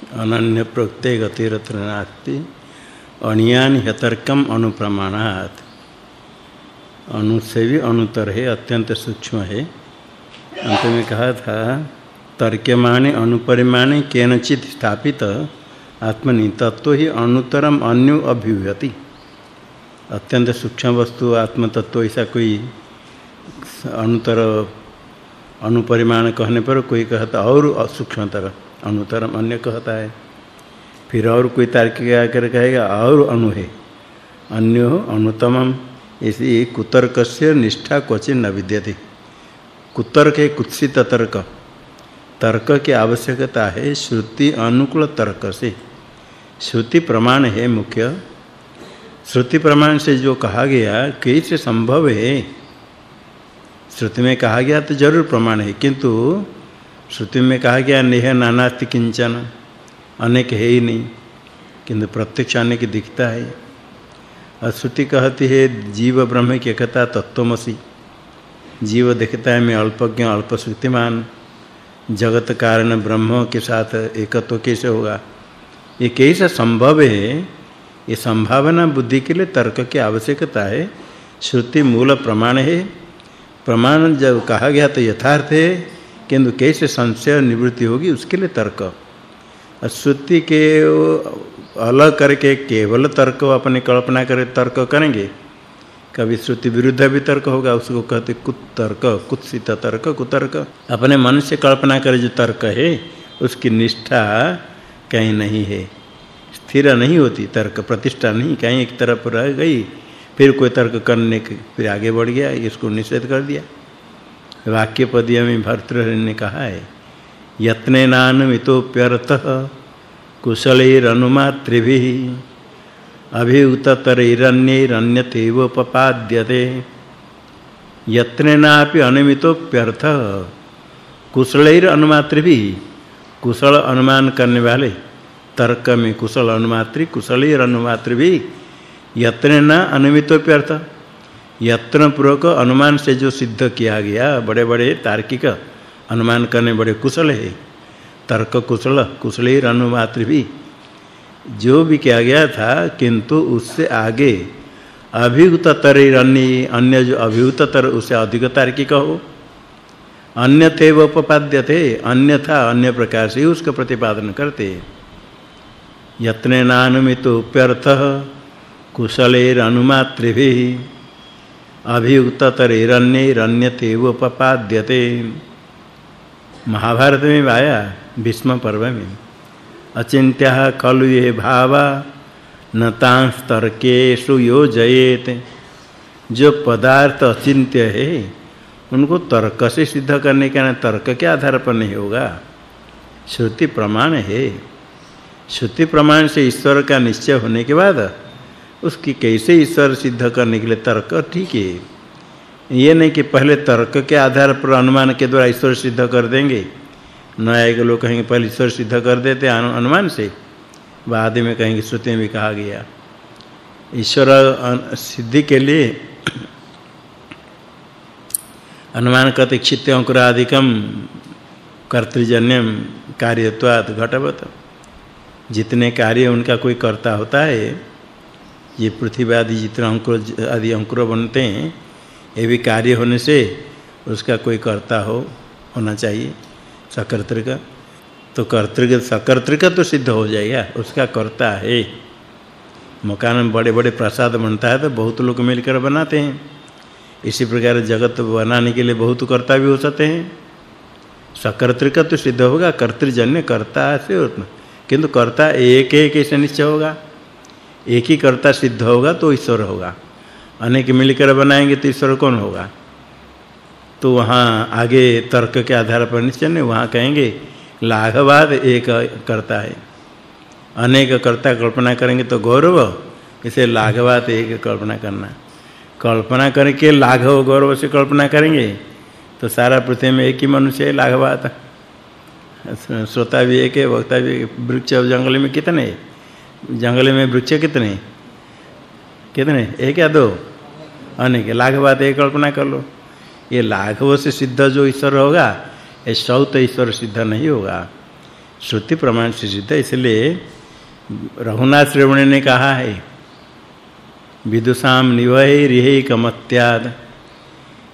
अनन्य प्रत्यय गतिरत्र नास्ति। अणियान हतर्कम अनुप्रमाणात। अणु से भी अनुतर है अत्यंत सूक्ष्म है। अंत में कहा था तर्क्यमाणे अनुपरिमाणे केनचित स्थापित आत्मनि तत्व ही अनुतरम अन्यु अभिव्यति। अत्यंत सूक्ष्म वस्तु आत्म तत्व ऐसा कोई अनुतर, अनुपरिमाण कहने पर कोई कहता, और सूक्ष्मतर। अनुतरम अन्य कहता है। फिर और कोई तार्किक आकर कहेगा, और अणु है। अन्य अनुतमम इसी कुतर्क से निष्ठा क्वचिन न विद्यते। कुतर्क है कुत्सित तर्क। तर्क की आवश्यकता है श्रुति अनुकूल तर्क से। श्रुति प्रमाण है मुख्य। श्रुति प्रमाण से जो कहा गया, कैसे संभव है? श्रुति में कहा गया तो ज़रूर प्रमाण है, किंतु श्रुति में कहा गया, नेह नानास्ति किंचन, अनेक है ही नहीं, किंतु प्रत्यक्ष अनेक दिखता है। और श्रुति कहती है, जीव ब्रह्म की एकता तत्वमसी। जीव दिखता है मैं अल्पज्ञ, अल्प श्रुतिमान। जगत कारण ब्रह्म के साथ एकत्व कैसे होगा? ये कैसे संभव है? ये संभावना बुद्धि के लिए तर्क की आवश्यकता है। श्रुति मूल प्रमाण है। प्रमाण जब कहा गया तो यथार्थ है। किंतु कैसे संशय निवृत्ति होगी, उसके लिए तर्क। श्रुति के अलग करके केवल तर्क अपने कल्पना करे, तर्क करेंगे। कभी श्रुति विरुद्ध भी तर्क होगा, उसको कहते कुतर्क कुत्सित तर्क, कुतर्क। अपने मन से कल्पना करे जो तर्क है, उसकी निष्ठा कहीं नहीं है। स्थिर नहीं होती, तर्क प्रतिष्ठा नहीं, कहीं एक तरफ़ रह गई, फिर कोई तर्क करने के, फिर आगे बढ़ गया, इसको निषेध कर दिया। वाक्य पदीय में भर्तृहरि ने कहा है यत्नेनानुमितोप्यर्थ कुशलैरनुमात्रिभिः अभिउततरैरन्यैरन्यतेवोपपाद्यते यत्नेनापि अनुमितोप्यर्थ कुशलैर अनुमात्रिभिः कुशल अनुमान करने वाले तर्क में कुशल अनुमात्री कुशलैर अनुमात्रिभिः यत्नेन अनुमितोप्यर्थ। यत्न पूर्वक अनुमान से जो सिद्ध किया गया बड़े-बड़े तार्किक अनुमान करने, बड़े कुशल है। तर्क कुशल, कुशलेर अनुमात्र भी। जो भी किया गया था, किंतु उससे आगे अभियुततर अन्य अन्य जो अभियुततर उससे अधिक तार्किक हो। अन्यथेव उपपाद्यते अन्यथा अन्य प्रकार से उसका प्रतिपादन करते। यत्नेनानुमितो उप्यर्थः कुशलेर अनुमात्रिभिः अभियुक्ततरैरन्यैरन्यतेव उपपाद्यते महाभारत में आया भीष्म पर्व में अचिंत्य खलु ये भावा, न तांस्तर्केषु योजयेत। जो पदार्थ अचिंत्य है, उनको तर्क से सिद्ध करने का तर्क के आधार पर नहीं होगा। श्रुति प्रमाण है। श्रुति प्रमाण से ईश्वर का निश्चय होने के बाद उसकी कैसे ईश्वर सिद्ध करने के लिए तर्क? ठीक है। ये नहीं कि पहले तर्क के आधार पर अनुमान के द्वारा ईश्वर सिद्ध कर देंगे। न्याय के लोग कहेंगे, पहले ईश्वर सिद्ध कर देते अनुमान से। बाद में कहेंगे, श्रुति में कहा गया। ईश्वर सिद्धि के लिए अनुमान कहते क्षित्य अंकुरादिकम कर्तृजन्यम कार्यत्वात् घटवत। जितने कार्य उनका कोई करता होता है ये पृथ्वी आदि जितने अंकुर, आदि अंकुर बनते हैं, ये भी कार्य होने से उसका कोई कर्ता हो, होना चाहिए, सकर्तृक। तो कर्तृक, सकर्तृक तो सिद्ध हो जाएगा, उसका कर्ता है। मकान में बड़े-बड़े प्रसाद बनता है तो बहुत लोग मिलकर बनाते हैं। इसी प्रकार जगत बनाने के लिए बहुत कर्ता भी हो सकते हैं। सकर्तृक तो सिद्ध होगा, कर्तृजन्य कर्ता से उतना किंतु कर्ता एक एक कैसे निश्चय होगा? एक ही कर्ता सिद्ध होगा तो ईश्वर होगा। अनेक मिलकर बनाएँगे तो ईश्वर कौन होगा? तो वहाँ आगे तर्क के आधार पर निश्चय नहीं, वहाँ कहेंगे, लाघवाद एक करता है। अनेक कर्ता कल्पना करेंगे तो गौरव, इसे लाघवाद एक कल्पना करना। कल्पना करके लाघव गौरव से कल्पना करेंगे तो सारा पृथ्वी में एक ही मनुष्य है लाघवाद श्रोता भी एक है, वक्ता भी वृक्ष जंगल में कितने जंगल में वृक्ष कितने? कितने? एक या दो? अनेक। लाघवाद एक कल्पना कर लो। ये लाघव से सिद्ध जो ईश्वर होगा, ये सौत ईश्वर सिद्ध नहीं होगा। श्रुति प्रमाण से सिद्ध। इसलिए रघुनाथ श्रवण ने कहा है विदुषाम निवहे रिहे कमत्याद।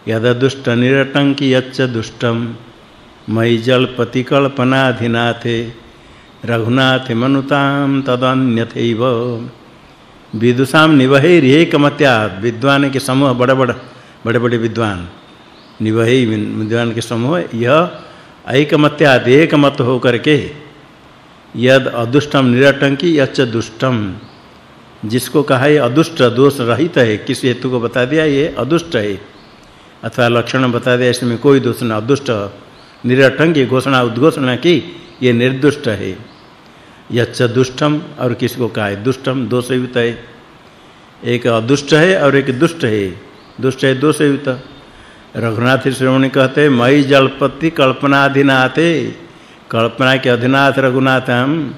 यद दुष्ट निरटंकी यच्च दुष्टम मई जल पतिकल्पनाधिनाथे रघुनाथ मनुताम तदन्यथैव। विदुषाम निवहे रिहे कमत्याद विद्वान के समूह बड़े बड़े बड़े बड़े विद्वान। निवहे विद्वान के समूह, यह ऐकमत्याद एक मत होकर के। यद अदुष्टम निरटंकी, यच्च दुष्टम जिसको कहा है, अदुष्ट दोष रहित है, किस हेतु को बता दिया, ये अदुष्ट है। अथवा लक्षण बता दिया, इसमें कोई दोष नहीं अदुष्ट। निरटंकी, घोषणा, उद्घोषणा की, ये निर्दुष्ट है। यच्च दुष्टम और किसको कहा है? दुष्टम दोषयुक्त है। एक अदुष्ट है, और एक दुष्ट है। दुष्ट है दोषयुक्त रघुनाथ श्रवणी कहते, मई जलपति कल्पना कल्पनाधीनाते कल्पना के अधिनाथ रघुनाथ हम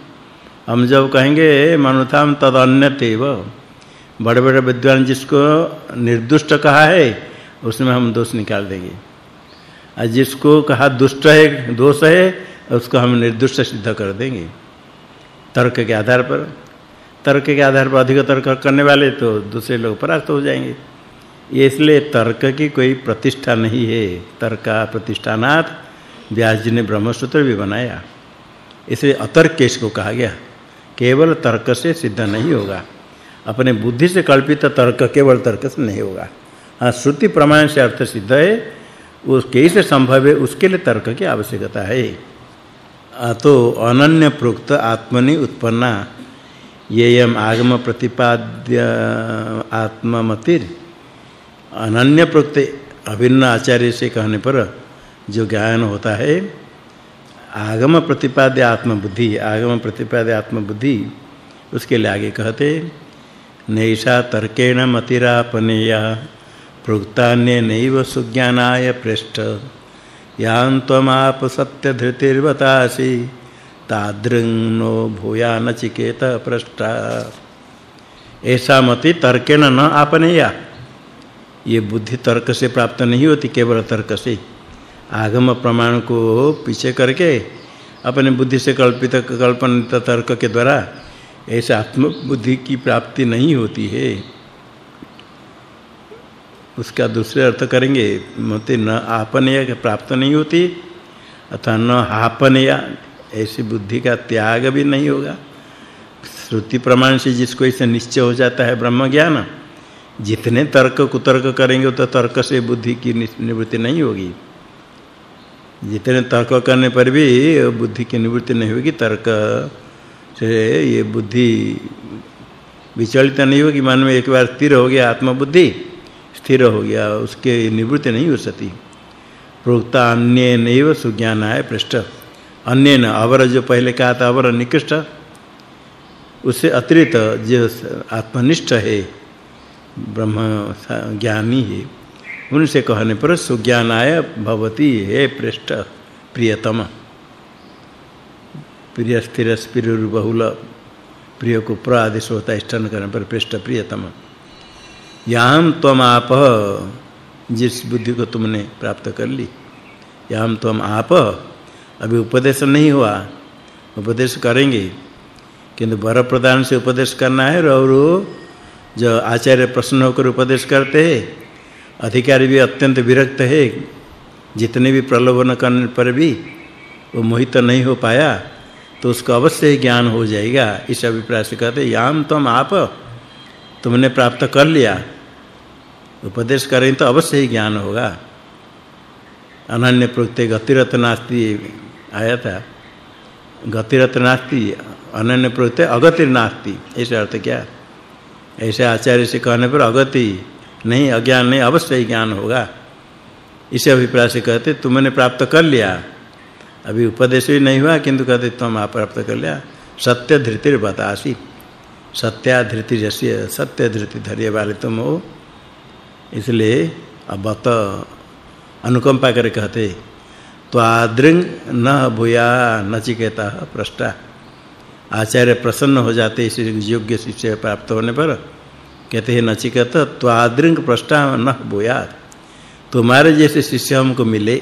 हम जब कहेंगे, मनुथाम तद अन्यतेव बड़े बड़े विद्वान जिसको निर्दुष्ट कहा है, उसमें हम दोष निकाल देंगे। और जिसको कहा दुष्ट है, दोष है, उसको हम निर्दुष्ट सिद्ध कर देंगे। तर्क के आधार पर। तर्क के आधार पर अधिक तर्क करने वाले तो दूसरे लोग परास्त हो जाएँगे। इसलिए तर्क की कोई प्रतिष्ठा नहीं है। तर्का प्रतिष्ठानाथ व्यास जी ने ब्रह्मसूत्र भी बनाया। इसलिए अतर्क इसको कहा गया। केवल तर्क से सिद्ध नहीं होगा। अपने बुद्धि से कल्पित तर्क केवल तर्क से नहीं होगा। हाँ श्रुति प्रमाण से अर्थ सिद्ध है। वो कैसे संभव है, उसके लिए तर्क की आवश्यकता है। तो अनन्य प्रोक्त आत्मनि उत्पन्ना, येयम आगम प्रतिपाद्य आत्ममतिर। अनन्य प्रोक्त अभिन्न आचार्य से कहने पर जो ज्ञान होता है आगम प्रतिपाद्य आत्मबुद्धि आगम प्रतिपाद्य आत्मबुद्धि, उसके लिए आगे कहते, नैषा तर्केण मतिरापनेया, प्रोक्तान्य नैव सुज्ञानाय पृष्ठ यां त्वमाप सत्यधृतिर्वतासि। तादृङ्नो भूया नचिकेत पृष्ठा। ऐसा मति तर्केण न आपनेया। ये बुद्धि तर्क से प्राप्त नहीं होती, केवल तर्क से। आगम प्रमाण को पीछे करके, अपने बुद्धि से कल्पित, कल्पनित तर्क के द्वारा, ऐसे आत्म बुद्धि की प्राप्ति नहीं होती है। उसका दूसरे अर्थ करेंगे, मते न आपनय प्राप्त नहीं होती अथवा न हापनय ऐसी बुद्धि का त्याग भी नहीं होगा। श्रुति प्रमाण से जिसको ऐसे निश्चय हो जाता है ब्रह्म ज्ञान जितने तर्क कुतर्क करेंगे तो तर्क से बुद्धि की निवृत्ति नहीं होगी। जितने तर्क करने पर भी बुद्धि की निवृत्ति नहीं होगी, तर्क से ये बुद्धि विचलित नहीं होगी, मन में एक बार स्थिर हो गया आत्मबुद्धि। स्थिर हो गया, उसके निवृत्ति नहीं हो सकती प्रोक्ता अन्य नैव सुज्ञानाय पृष्ठ। अन्य न अवर जो पहले कहा था, अवर निकृष्ट। उससे अतिरिक्त जो आत्मनिष्ठ है, ब्रह्म ज्ञानी है, उनसे कहने पर सुज्ञानाय भवती हे पृष्ठ, प्रियतम। प्रिय स्थिर स्थिर बहुल प्रिय को प्र आदेश होता है स्टन करने पर पृष्ठ प्रियतम। याम त्वम आप, जिस बुद्धि को तुमने प्राप्त कर ली। याम त्वम आप, अभी उपदेश नहीं हुआ। उपदेश करेंगे, किंतु वर प्रदान से उपदेश करना है और जो आचार्य प्रश्न होकर उपदेश करते हैं, अधिकारी भी अत्यंत विरक्त है। जितने भी प्रलोभन करने पर भी वो मोहित नहीं हो पाया तो उसको अवश्य ज्ञान हो जाएगा। इस अभिप्राय से कहते याम तुम आप, तुमने प्राप्त कर लिया। उपदेश करें तो अवश्य ही ज्ञान होगा। अनन्य प्रत्यय गतिरत नास्ति आया था। गतिरत नास्ति अनन्य प्रत्यय अगतिर नास्ति ऐसा अर्थ क्या? ऐसे आचार्य से कहने पर अगति नहीं, अज्ञान नहीं, अवश्य ही ज्ञान होगा। इसे अभिप्राय से कहते, तुमने प्राप्त कर लिया। अभी उपदेश भी नहीं हुआ, किंतु कहते, तुम आप प्राप्त कर लिया। सत्य धृतिर बतासी सत्या धृति जैसे सत्य धृति धैर्य वाले तुम हो इसलिए अब तो अनुकंपा करे कहते तो आदृंग न भूया नचिकेता प्रष्टा। आचार्य प्रसन्न हो जाते इस योग्य शिष्य प्राप्त होने पर, कहते हैं, नचिकेत त्वादृंग प्रष्टा न बोया तुम्हारे जैसे शिष्य हमको मिले।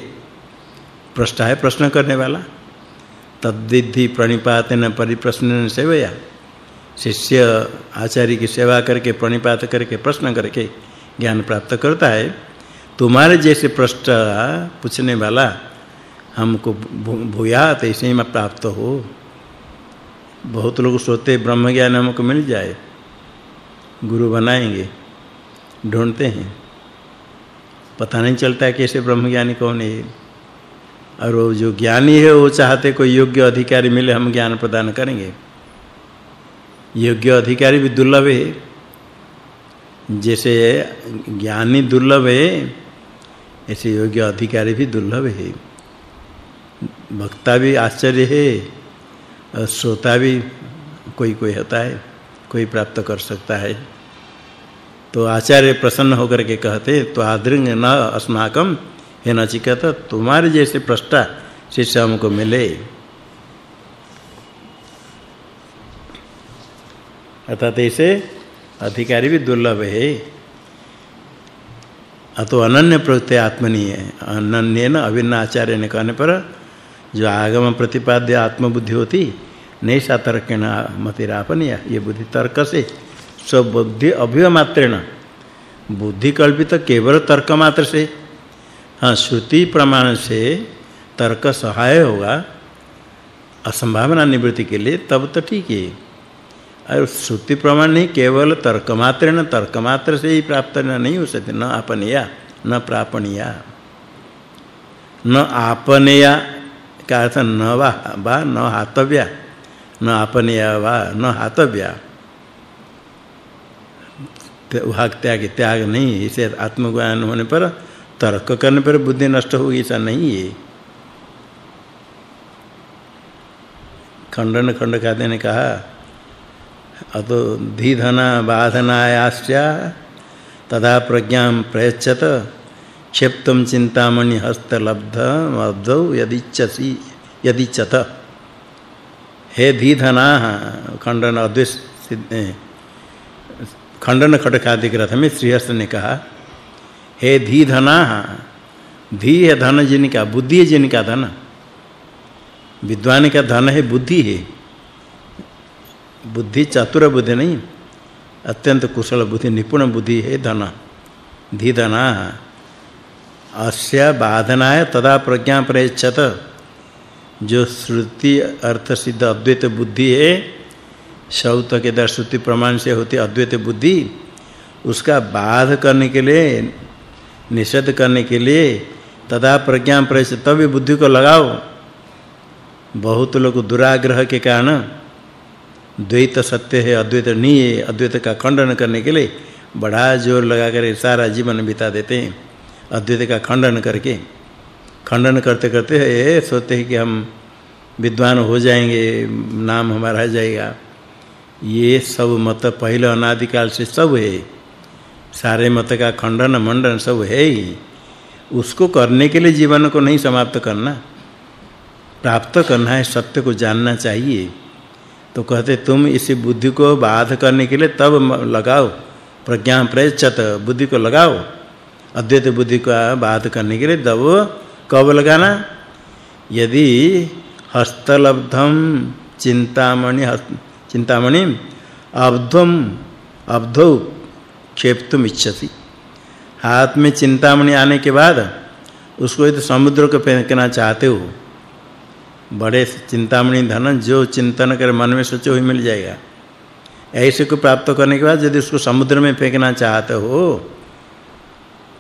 प्रष्टा है प्रश्न करने वाला। तद्विधि प्रणिपातेन परिप्रश्न सेवया। शिष्य आचार्य की सेवा करके प्रणिपात करके प्रश्न करके ज्ञान प्राप्त करता है, तुम्हारे जैसे प्रश्न पूछने वाला हमको भूया तो ऐसे ही प्राप्त हो। बहुत लोग सोते ब्रह्म ज्ञान हमको मिल जाए। गुरु बनाएँगे, ढूंढते हैं। पता नहीं चलता है कैसे ब्रह्म ज्ञानी कौन है। और वो जो ज्ञानी है, वो चाहते कोई योग्य अधिकारी मिले, हम ज्ञान प्रदान करेंगे। योग्य अधिकारी भी दुर्लभ है। जैसे ज्ञानी दुर्लभ है, ऐसे योग्य अधिकारी भी दुर्लभ है। वक्ता भी आश्चर्य है, और श्रोता भी कोई कोई होता है, कोई प्राप्त कर सकता है। तो आचार्य प्रसन्न होकर के कहते तो आदृंग न अस्माकम हे नचिकेत, तुम्हारे जैसे प्रष्टा शिष्य हमको मिले। अर्थात ऐसे अधिकारी भी दुर्लभ है। अतो अनन्य प्रवृत्ति आत्मनी है। अनन्य न अभिन्न आचार्य ने कहने पर जो आगम प्रतिपाद्य आत्मबुद्धि होती, नहीं तर्केण मतिरापनीय, ये बुद्धि तर्क से। सब बुद्धि अभिमात्रेण, बुद्धि कल्पित तो केवल तर्क मात्र से। हाँ श्रुति प्रमाण से तर्क सहाय होगा। असंभावना निवृत्ति के लिए तब तो ठीक है। और श्रुति प्रमाण नहीं, केवल तर्क मात्र न, तर्क मात्र से ही प्राप्त न, नहीं हो सकते, न आपनिया, न प्रापणिया। न आपनिया का अर्थ न वा बा न हातव्या, न आपनिया वा, न हातव्या। भाग त्याग त्याग नहीं, इसे आत्मज्ञान होने पर तर्क करने पर बुद्धि नष्ट होगी, ऐसा नहीं है। खंडन खंड खाते ने कहा अतो धीधना बाधनायाश्च तदा प्रज्ञा प्रयच्छत क्षिप्तम चिंतामणि हस्तलब्ध मब्धौ यदिच्छसि, यदिच्छत। हे धीधना खंडन अद्वैत खंडन खटकादि ग्रंथ में श्रीहस्त ने कहा, हे धीधना धी है धन। जिनका बुद्धि है जिनका धन विद्वान का धन है, बुद्धि है। बुद्धि, चतुर बुद्धि नहीं, अत्यंत कुशल बुद्धि, निपुण बुद्धि है धन धी धना अस्य बाधनाय तदा प्रज्ञा प्रयच्छत जो श्रुति अर्थ सिद्ध अद्वैत बुद्धि है शौत के दर श्रुति प्रमाण से होती अद्वैत बुद्धि, उसका बाध करने के लिए, निषेध करने के लिए तदा प्रज्ञा प्रयच्छत तभी बुद्धि को लगाओ। बहुत लोग दुराग्रह के कारण द्वैत सत्य है, अद्वैत नहीं है, अद्वैत का खंडन करने के लिए बड़ा ज़ोर लगा कर सारा जीवन बिता देते हैं, अद्वैत का खंडन करके। खंडन करते करते ये सोचते हैं कि हम विद्वान हो जाएँगे, नाम हमारा जाएगा। ये सब मत, पहले अनादिकाल से सब है। सारे मत का खंडन, मंडन सब है ही। उसको करने के लिए जीवन को नहीं समाप्त करना। प्राप्त करना है, सत्य को जानना चाहिए। तो कहते, तुम इसी बुद्धि को बाध करने के लिए तब लगाओ। प्रज्ञा प्रयच्छत, बुद्धि को लगाओ। अद्वैत बुद्धि का बाध करने के लिए तब कब लगाना? यदि हस्तलब्धम चिंतामणि चिंतामणि अब्धम अब्धौ क्षेप्तुम इच्छति हाथ में चिंतामणि आने के बाद उसको यदि समुद्र को फेंकना चाहते हो बड़े चिंतामणि धन, जो चिंतन कर मन में सोचे हुए मिल जाएगा। ऐसे को प्राप्त करने के बाद यदि उसको समुद्र में फेंकना चाहते हो,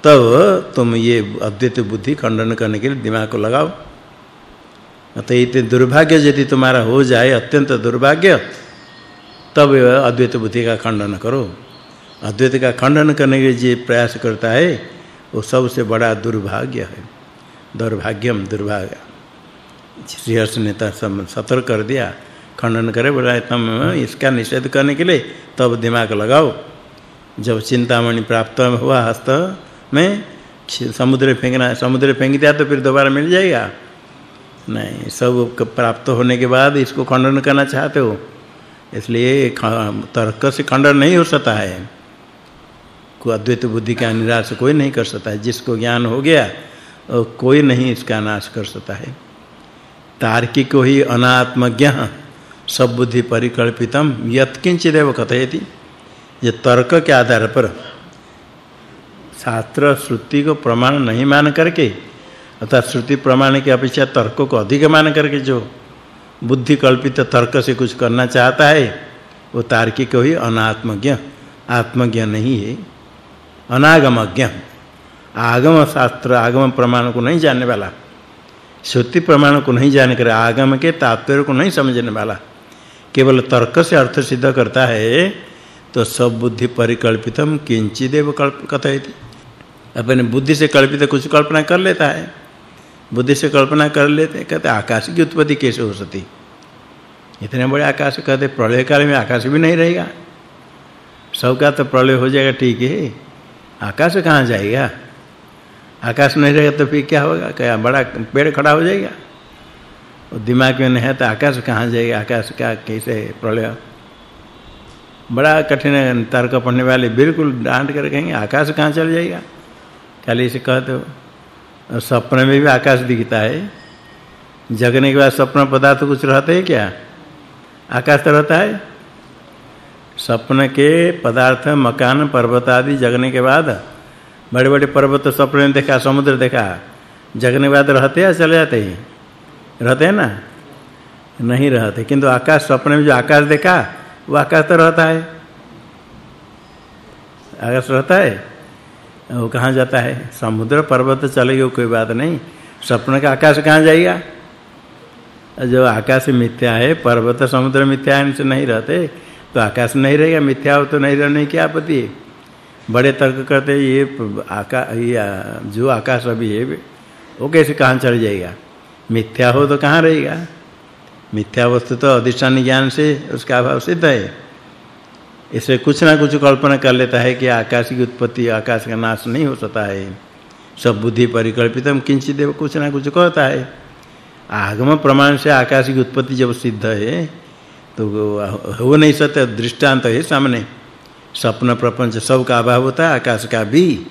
तब तुम ये अद्वैत बुद्धि खंडन करने के लिए दिमाग को लगाओ। तो इतने दुर्भाग्य यदि तुम्हारा हो जाए, अत्यंत दुर्भाग्य, तब अद्वैत बुद्धि का खंडन करो। अद्वैत का खंडन करने के लिए प्रयास करता है, वो सबसे बड़ा दुर्भाग्य है। दुर्भाग्यम दुर्भाग्य। श्री हर्ष ने सतर्क कर दिया, खंडन करे, बोला तुम इसका निषेध करने के लिए तब दिमाग लगाओ। जब चिंतामणि प्राप्त हुआ हस्त में समुद्र फेंकना, समुद्र फेंक दिया तो फिर दोबारा मिल जाएगा? नहीं, सब प्राप्त होने के बाद इसको खंडन करना चाहते हो, इसलिए तर्क से खंडन नहीं हो सकता है। को अद्वैत बुद्धि का निराश कोई नहीं कर सकता है, जिसको ज्ञान हो गया कोई नहीं इसका नाश कर सकता है। तार्किक ही अनात्मज्ञ सब बुद्धि परिकल्पितम यत्किंचिदेव कथयति। ये तर्क के आधार पर शास्त्र श्रुति को प्रमाण नहीं मान करके, अर्थात श्रुति प्रमाण की अपेक्षा तर्क को अधिक मान करके जो बुद्धि कल्पित तर्क से कुछ करना चाहता है, वो तार्किक ही अनात्मज्ञ, आत्मज्ञ नहीं है। अनागमज्ञ आगम शास्त्र आगम प्रमाण को नहीं जानने वाला। श्रुति प्रमाण को नहीं जान कर, आगम के तात्पर्य को नहीं समझने वाला। केवल तर्क से अर्थ सिद्ध करता है तो सब बुद्धि परिकल्पितम किंचिदेव कल्प कथयति। अपने बुद्धि से कल्पित कुछ कल्पना कर लेता है। बुद्धि से कल्पना कर लेते, कहते आकाश की उत्पत्ति कैसे हो सकती? इतने बड़े आकाश, कहते प्रलय काल में आकाश भी नहीं रहेगा। सबका तो प्रलय हो जाएगा, ठीक है। आकाश कहाँ जाएगा? आकाश नहीं रहेगा तो फिर क्या होगा? क्या बड़ा पेड़ खड़ा हो जाएगा? और दिमाग में नहीं है तो आकाश कहाँ जाएगा? आकाश का कैसे प्रलय? बड़ा कठिन तर्क पढ़ने वाले बिल्कुल डांट कर कहेंगे, आकाश कहाँ चल जाएगा? खाली इसे कहते हो। और सपने में भी आकाश दिखता है। जगने के बाद सपना पदार्थ कुछ रहते हैं क्या? आकाश तो रहता है। सपने के पदार्थ, मकान, पर्वत आदि जगने के बाद बड़े-बड़े पर्वत सपने में देखा, समुद्र देखा जगने बाद रहते हैं चले जाते हैं? रहते हैं ना? नहीं रहते। किंतु आकाश सपने में जो आकाश देखा, वो आकाश तो रहता है। आकाश रहता है? वो कहाँ जाता है? समुद्र, पर्वत चलेगा, कोई बात नहीं। सपने का आकाश कहाँ जाएगा? जो आकाश मिथ्या है, पर्वत समुद्र मिथ्या है नहीं रहते। तो आकाश नहीं रहेगा, मिथ्या हो तो नहीं रहने की आपत्ति है। बड़े तर्क करते ये आकाश ये जो आकाश अभी है, वो कैसे कहाँ चढ़ जाएगा? मिथ्या हो तो कहाँ रहेगा? मिथ्या वस्तु तो अधिष्ठान ज्ञान से, उसका अभाव सिद्ध है। इसे कुछ ना कुछ कल्पना कर लेता है कि आकाश की उत्पत्ति, आकाश का नाश नहीं हो सकता है। सब बुद्धि परिकल्पितम किंचित देव कुछ ना कुछ कहता है। आगम प्रमाण से आकाश की उत्पत्ति जब सिद्ध है तो हो नहीं सकता, दृष्टांत है सामने। स्वप्न प्रपंच सब का अभाव होता है, आकाश का भी।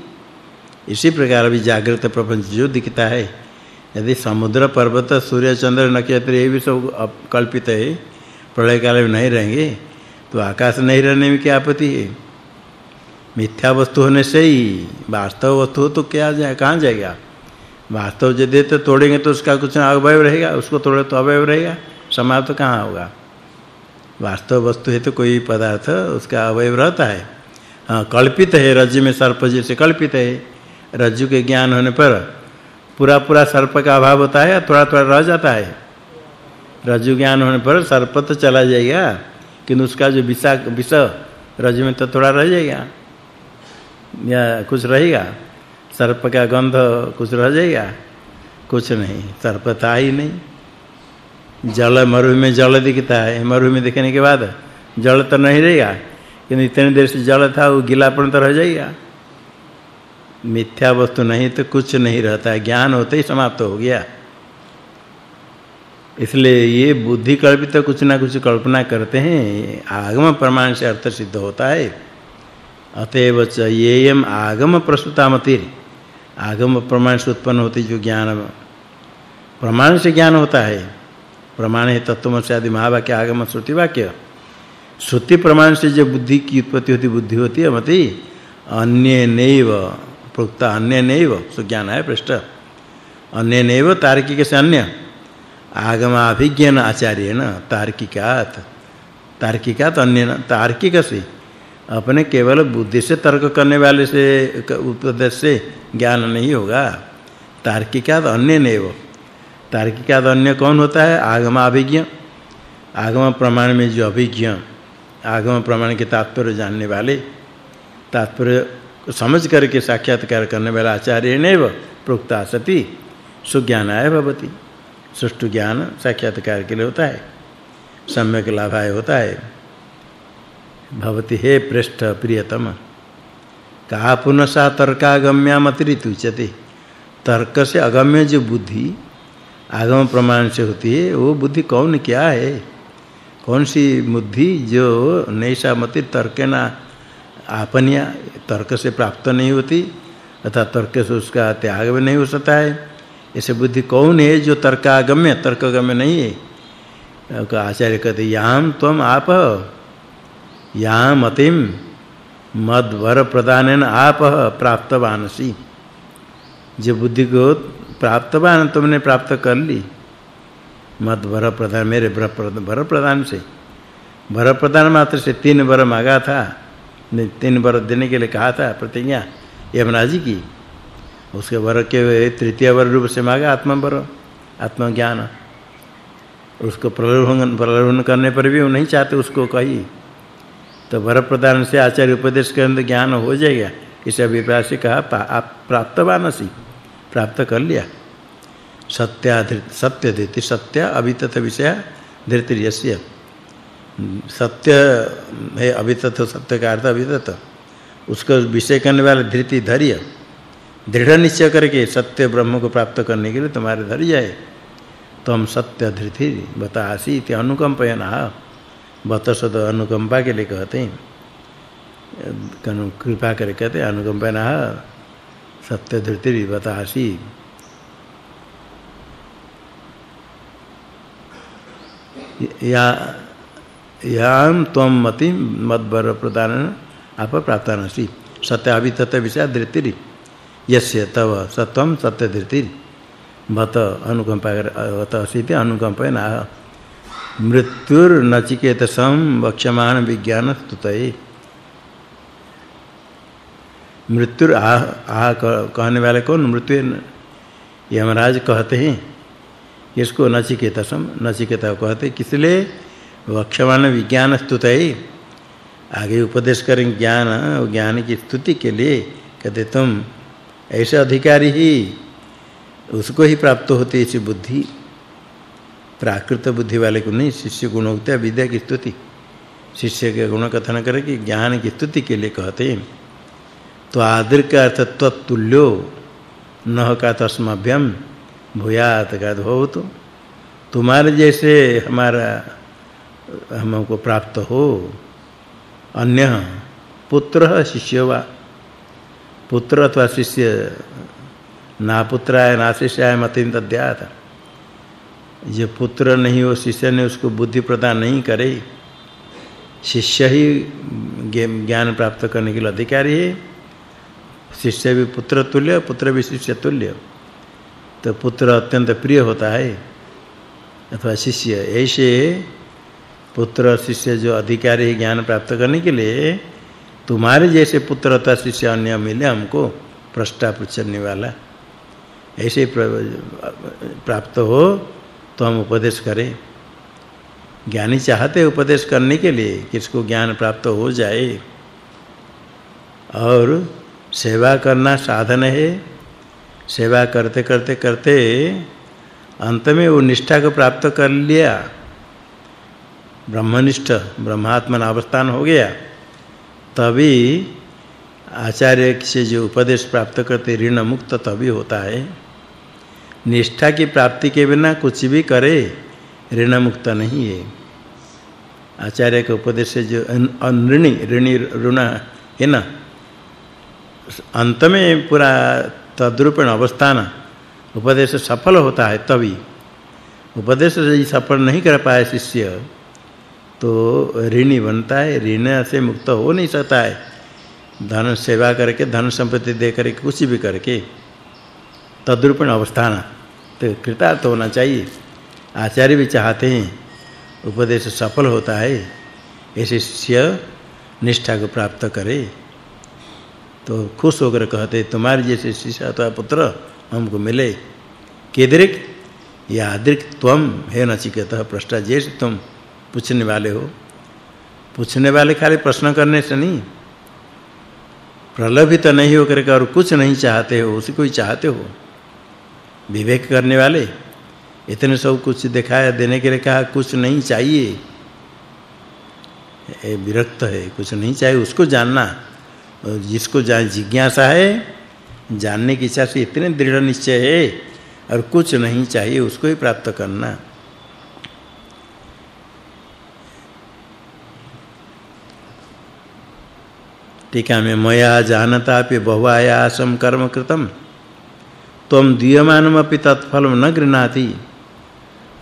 इसी प्रकार भी जागृत प्रपंच जो दिखता है। यदि समुद्र, पर्वत, सूर्य, चंद्र, नक्षत्र, ये भी सब कल्पित है, प्रलय काल में नहीं रहेंगे तो आकाश नहीं रहने में क्या आपत्ति है? मिथ्या वस्तु होने से ही वास्तव वस्तु हो तो क्या जाए कहाँ जाएगा? वास्तव यदि तो तोड़ेंगे तो उसका कुछ अवयव रहेगा, उसको तोड़े तो अवयव रहेगा, समाप्त तो कहाँ होगा? वास्तव वस्तु है तो कोई पदार्थ, उसका अवयव रहता है। हाँ कल्पित है, रज्जु में सर्प जैसे कल्पित है। रज्जु के ज्ञान होने पर पूरा पूरा सर्प का अभाव होता है थोड़ा थोड़ा रह जाता है? रज्जु ज्ञान होने पर सर्प तो चला जाएगा, किंतु उसका जो विषा विष रज्जु में तो थोड़ा रह जाएगा। या कुछ रहेगा? सर्प का गंध कुछ रह जाएगा? कुछ नहीं, सर्प था ही नहीं। जल मरु में जल दिखता है मरु में देखने के बाद जल तो नहीं रहेगा, किंतु इतने देर से जल था, वो गीलापन तो रह जाएगा। मिथ्या वस्तु नहीं तो कुछ नहीं रहता, ज्ञान होते ही समाप्त हो गया। इसलिए ये बुद्धि कल्पित तो कुछ ना कुछ कल्पना करते हैं आगम प्रमाण से अर्थ सिद्ध होता है। अतएव च येयम आगम प्रस्तुतामतिर आगम प्रमाण से उत्पन्न होती जो ज्ञान, प्रमाण से ज्ञान होता है प्रमाण है तत्वमसि आदि महावाक्य आगम श्रुति वाक्य। श्रुति प्रमाण से जो बुद्धि की उत्पत्ति होती, बुद्धि होती है, मति अन्य नैव, प्रोक्त अन्य नैव, सो ज्ञान है पृष्ठ। अन्य नैव तार्किक से अन्य। आगमाभिज्ञान आचार्य न तार्किकात। तार्किकात अन्य तार्किक से। अपने केवल बुद्धि से तर्क करने वाले से उपदेश से ज्ञान नहीं होगा। तार्किकात अन्य नैव। तार्किकात अन्य कौन होता है? आगमाभिज्ञ। आगम प्रमाण में जो अभिज्ञ आगम प्रमाण के तात्पर्य जानने वाले तात्पर्य को समझ करके साक्षात्कार करने वाला आचार्य नैव प्रोक्ता सति सुज्ञानाय भवति। सुष्टु ज्ञान साक्षात्कार के लिए होता है। सम्यक लाभाय होता है। भवति हे पृष्ठ प्रियतम। का पुनसा तर्कागम्यामतिरित उच्यते तर्क से अगम्य जो बुद्धि आगम प्रमाण से होती है, वो बुद्धि कौन क्या है? कौन सी बुद्धि जो नैसा मति तर्केना आपनिया, तर्क से प्राप्त नहीं होती अथवा तर्क से उसका त्याग भी नहीं हो सकता है? ऐसे बुद्धि कौन है जो तर्कागम्य, तर्कगम्य नहीं है? आचार्य कहते याम त्वम आप याम अतिम मद वर प्रदान आप प्राप्तवानसी। जो बुद्धि को प्राप्तवान तुमने प्राप्त कर ली। मद वर प्रदान मेरे वर प्रदान से। वर प्रदान मात्र से तीन वर मांगा था ने तीन वर देने के लिए कहा था, प्रतिज्ञा यमराज जी की। उसके वर के तृतीय वर रूप से मांगा आत्म वर आत्मज्ञान। उसको प्रलोभन प्रलोभन करने पर भी वो नहीं चाहते, उसको कही। तो वर प्रदान से आचार्य उपदेश के अंदर ज्ञान हो जाएगा, इस अभिप्राय से कहा आप प्राप्तवान सी। प्राप्त कर लिया। सत्याधृत सत्य देति सत्य अभितत विषय धृति यस्य सत्य है अभितत सत्य का अर्थ अभितत उसको विषय करने वाले धृति धैर्य। दृढ़ निश्चय करके सत्य ब्रह्म को प्राप्त करने के लिए तुम्हारे धैर्य जाए तो हम सत्य धृति बतासी इति अनुकंपयना। बत सद अनुकंपा के लिए कहते हैं। कृपा करके कहते अनुकंपयना। सत्य धृति बतासी। या, याम त्वम मति मदबर प्रदान आप प्राप्तानसी सत्य अभितत विषय धृतिरि यस्य तव सत्वम सत्य धृति बत अनुकंपा अत असीति अनुकंपन मृत्युर नचिकेतसम वक्षमान विज्ञान स्तुतये मृत्यु आ आ कहने वाले कौन? मृत्यु यमराज कहते हैं। इसको नचिकेतसम नचिकेता कहते किसलिए वक्षमान विज्ञान स्तुत है आगे उपदेश करें ज्ञान ज्ञान की स्तुति के लिए। कहते, तुम ऐसे अधिकारी ही, उसको ही प्राप्त होती ऐसी बुद्धि। प्राकृत बुद्धि वाले को नहीं, शिष्य गुणोक्ता विद्या की स्तुति। शिष्य के गुण कथन करे कि ज्ञान की स्तुति के लिए कहते हैं। तो आदर का अर्थ तत्तुल्यो न का तस्मभ्यम भूयात का तो तुम्हारे जैसे हमारा, हमको प्राप्त हो अन्य पुत्र शिष्य वा, पुत्र अथवा शिष्य, ना पुत्राय, ना शिष्याय मतिन तद्यात। जो पुत्र नहीं हो, शिष्य ने उसको बुद्धि प्रदान नहीं करे। शिष्य ही ज्ञान प्राप्त करने के लिए अधिकारी है। शिष्य भी पुत्र तुल्य, पुत्र भी शिष्य तुल्य। तो पुत्र अत्यंत प्रिय होता है। अथवा शिष्य, ऐसे पुत्र शिष्य जो अधिकारी है ज्ञान प्राप्त करने के लिए, तुम्हारे जैसे पुत्र अथवा शिष्य अन्य मिले, हमको प्रष्टा पूछने वाला। ऐसे प्राप्त हो तो हम उपदेश करें। ज्ञानी चाहते उपदेश करने के लिए, किसको ज्ञान प्राप्त हो जाए। और सेवा करना साधन है। सेवा करते करते करते अंत में वो निष्ठा को प्राप्त कर लिया। ब्रह्मनिष्ठ, ब्रह्मात्मन अवस्थान हो गया। तभी आचार्य से जो उपदेश प्राप्त करते, ऋण मुक्त तभी होता है। निष्ठा की प्राप्ति के बिना कुछ भी करे, ऋण मुक्त नहीं है। आचार्य के उपदेश से जो अनऋणी ऋणी, ऋण है ना अंत में पूरा तद्रूपेण अवस्थान, उपदेश सफल होता है तभी। उपदेश से सफल नहीं कर पाए शिष्य तो ऋणी बनता है, ऋण से मुक्त हो नहीं सकता है। धन सेवा करके, धन संपत्ति दे करके कुछ भी करके, तद्रूपेण अवस्थान। तो कृतार्थ होना चाहिए। आचार्य भी चाहते हैं, उपदेश सफल होता है ऐसे शिष्य निष्ठा को प्राप्त करे। तो खुश होकर कहते, तुम्हारे जैसे शिष्य अथवा पुत्र हमको मिले। केदृक? या अदृक त्वम हे नचिकेत प्रष्टा जैसे तुम पूछने वाले हो। पूछने वाले खाली प्रश्न करने से नहीं। प्रलोभित नहीं होकर के और कुछ नहीं चाहते हो, उसी को ही चाहते हो? विवेक करने वाले? इतने सब कुछ दिखाया, देने के लिए कहा, कुछ नहीं चाहिए। ए, विरक्त है, कुछ नहीं चाहिए, उसको जानना। जिसको जान जिज्ञासा है, जानने की इच्छा से इतने दृढ़ निश्चय है और कुछ नहीं चाहिए, उसको ही प्राप्त करना। टीका में, मया जानतापि बहुआयासम कर्म कृतम। तम दीयमानमपि तत्फलम न गृणाति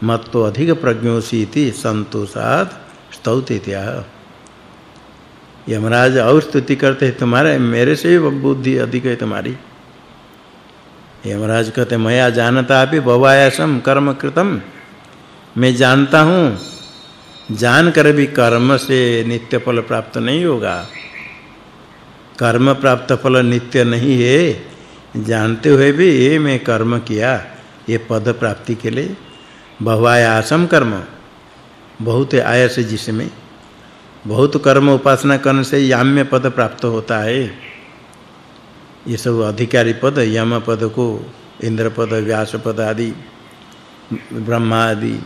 मत्तो अधिक प्रज्ञोसी इति संतोषात स्तौति त्या यमराज, और स्तुति करते हैं, तुम्हारे, मेरे से बुद्धि अधिक है तुम्हारी। यमराज कहते, मया जानता भी भवायासम कर्म कृतम मैं जानता हूँ जान कर भी कर्म से नित्य फल प्राप्त नहीं होगा। कर्म प्राप्त फल नित्य नहीं है। जानते हुए भी ये मैं कर्म किया, ये पद प्राप्ति के लिए। बहुआयासम कर्म, बहुत आयस जिसमें। बहुत कर्म उपासना करने से याम्य पद प्राप्त होता है। ये सब अधिकारी पद, यम पद को इंद्र पद, व्यास पद आदि, ब्रह्मा आदि,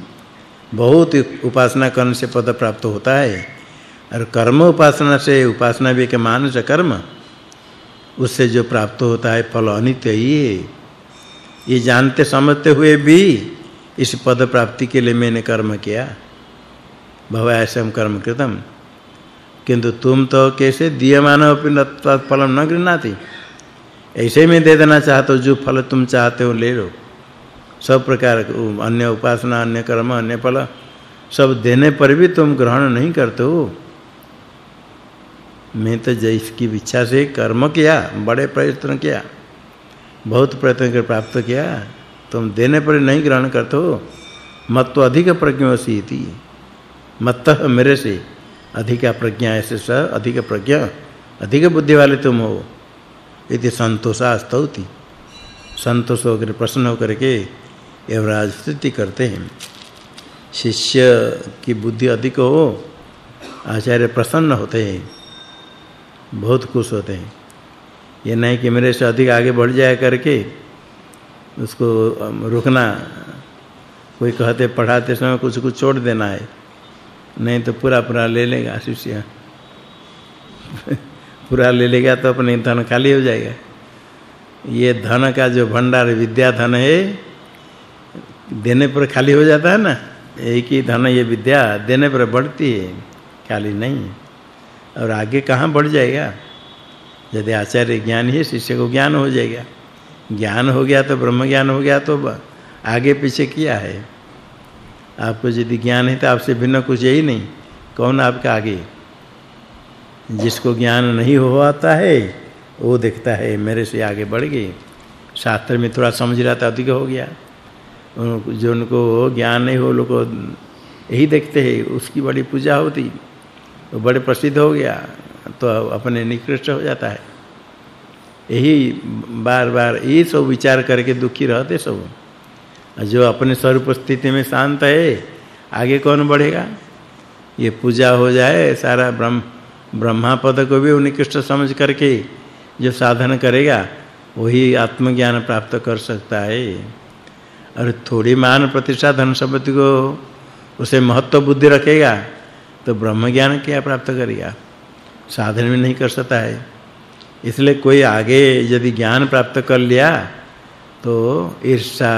बहुत उपासना करने से पद प्राप्त होता है। और कर्म उपासना से उपासना भी के मानस कर्म, उससे जो प्राप्त होता है फल अनित्य है ये जानते समझते हुए भी इस पद प्राप्ति के लिए मैंने कर्म किया। भवायसम कर्म कृतम। किंतु तुम तो कैसे दीयमान अपि फलम न गृणाति ऐसे में दे देना चाहते हो, जो फल तुम चाहते हो ले लो। सब प्रकार अन्य उपासना, अन्य कर्म, अन्य फल, सब देने पर भी तुम ग्रहण नहीं करते हो। मैं तो जिसकी इच्छा से कर्म किया, बड़े प्रयत्न किया, बहुत प्रयत्न कर प्राप्त किया, तुम देने पर नहीं ग्रहण करते हो। मत तो अधिक प्रज्ञोसी थी मत मेरे से अधिक प्रज्ञा ऐसे स अधिक प्रज्ञा, अधिक बुद्धि वाले तुम हो। इति संतोषा स्तौति। संतोष होकर, प्रसन्न होकर के यवराज स्तुति करते हैं। शिष्य की बुद्धि अधिक हो, आचार्य प्रसन्न होते हैं, बहुत खुश होते हैं। ये नहीं कि मेरे से अधिक आगे बढ़ जाए करके उसको रुकना, कोई कहते, पढ़ाते समय कुछ कुछ छोड़ देना है। नहीं तो पूरा पूरा ले लेगा शिष्य पूरा ले लेगा तो अपने धन खाली हो जाएगा। ये धन का जो भंडार, विद्या धन है, देने पर खाली हो जाता है ना? एक ही धन ये विद्या देने पर बढ़ती है, खाली नहीं और आगे कहाँ बढ़ जाएगा? यदि आचार्य ज्ञान ही शिष्य को ज्ञान हो जाएगा। ज्ञान हो गया तो ब्रह्म ज्ञान हो गया तो आगे पीछे किया है। आपको यदि ज्ञान है तो आपसे भिन्न कुछ यही नहीं। कौन आपका आगे? जिसको ज्ञान नहीं हो आता है, वो देखता है, मेरे से आगे बढ़ गए शास्त्र में थोड़ा समझ रहा था, अधिक हो गया। जो उनको ज्ञान नहीं हो, लोग यही देखते हैं, उसकी बड़ी पूजा होती। वो बड़े प्रसिद्ध हो गया तो अपने निकृष्ट हो जाता है। यही बार-बार ये सब विचार करके दुखी रहते सब। जो अपने स्वरूप स्थिति में शांत है, आगे कौन बढ़ेगा? ये पूजा हो जाए, सारा ब्रह्म ब्रह्मा पद को भी उनिकृष्ट समझ करके जो साधन करेगा, वही आत्मज्ञान प्राप्त कर सकता है। और थोड़ी मान प्रतिष्ठा धन संपत्ति को, उसे महत्व बुद्धि रखेगा तो ब्रह्म ज्ञान क्या प्राप्त करेगा? साधन में नहीं कर सकता है। इसलिए कोई आगे यदि ज्ञान प्राप्त कर लिया तो ईर्षा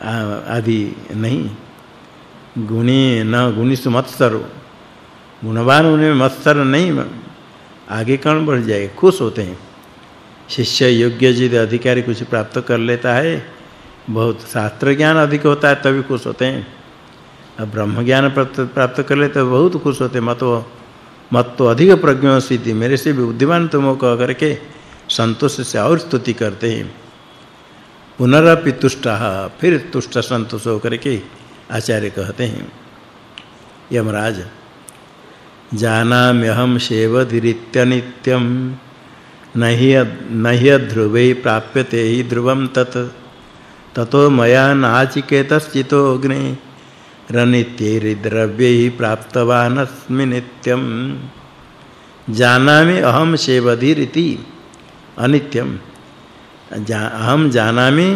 आदि नहीं। गुणी न गुणिस मत्सरो गुणवान उन्हें मत्सर नहीं आगे कौन बढ़ जाए खुश होते हैं। शिष्य योग्य यदि अधिकारी कुछ प्राप्त कर लेता है। बहुत शास्त्र ज्ञान अधिक होता है, तभी खुश होते हैं। अब ब्रह्म ज्ञान प्राप्त कर लेते तो बहुत खुश होते मत तो मत तो अधिक प्रज्ञ स्थिति मेरे से भी बुद्धिमान तुम कह करके संतोष से और स्तुति करते हैं। पुनरपि तुष्टः, फिर तुष्ट संतोष होकर के आचार्य कहते हैं, यमराज, जानाम्यहं सेवधिरित्यनित्यं नहि नहि ध्रुवे प्राप्यते हि ध्रुवं तत्, ततो मया नाचिकेतश्चितो अग्ने रनित्यैर्द्रव्यैः प्राप्तवान् अस्मि नित्यं। जानामि अहं सेवधिरिति अनित्यं। जा, अहं जानामि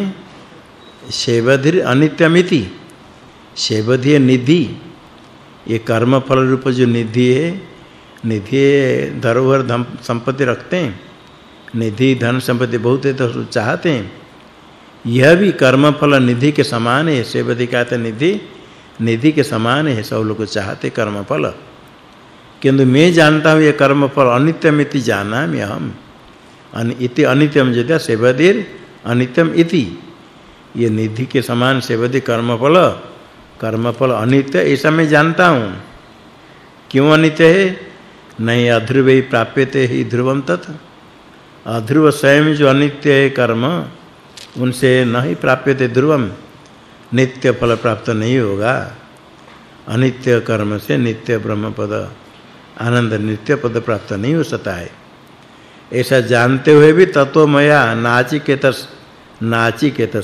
सेवधिर अनित्यमिति। सेवधि निधि, ये कर्म फल रूप जो निधि है, निधि धरोहर धन संपत्ति रखते हैं। निधि, धन, संपत्ति बहुत है तो चाहते हैं। यह भी कर्म फल निधि के समान है सेवधि कहते निधि निधि के समान है, सब लोग चाहते कर्म फल किंतु मैं जानता हूँ यह कर्म फल अनित्यमिति जाना मैं हम इति अनित्यम जदा सेवधिर अनित्यम इति। ये निधि के समान सेवदी कर्मफल कर्मफल अनित्य ऐसा मैं जानता हूँ। क्यों अनित्य है? नहीं, अध्रुव प्राप्यते ही ध्रुवम तत्। अध्रुव स्वयं जो अनित्य है कर्म, उनसे नहीं प्राप्यते ध्रुवम। नित्य फल प्राप्त नहीं होगा। अनित्य कर्म से नित्य ब्रह्म पद आनंद नित्य पद प्राप्त नहीं हो सकता है। ऐसा जानते हुए भी तत्व मया नाचिकेत नाचिकेत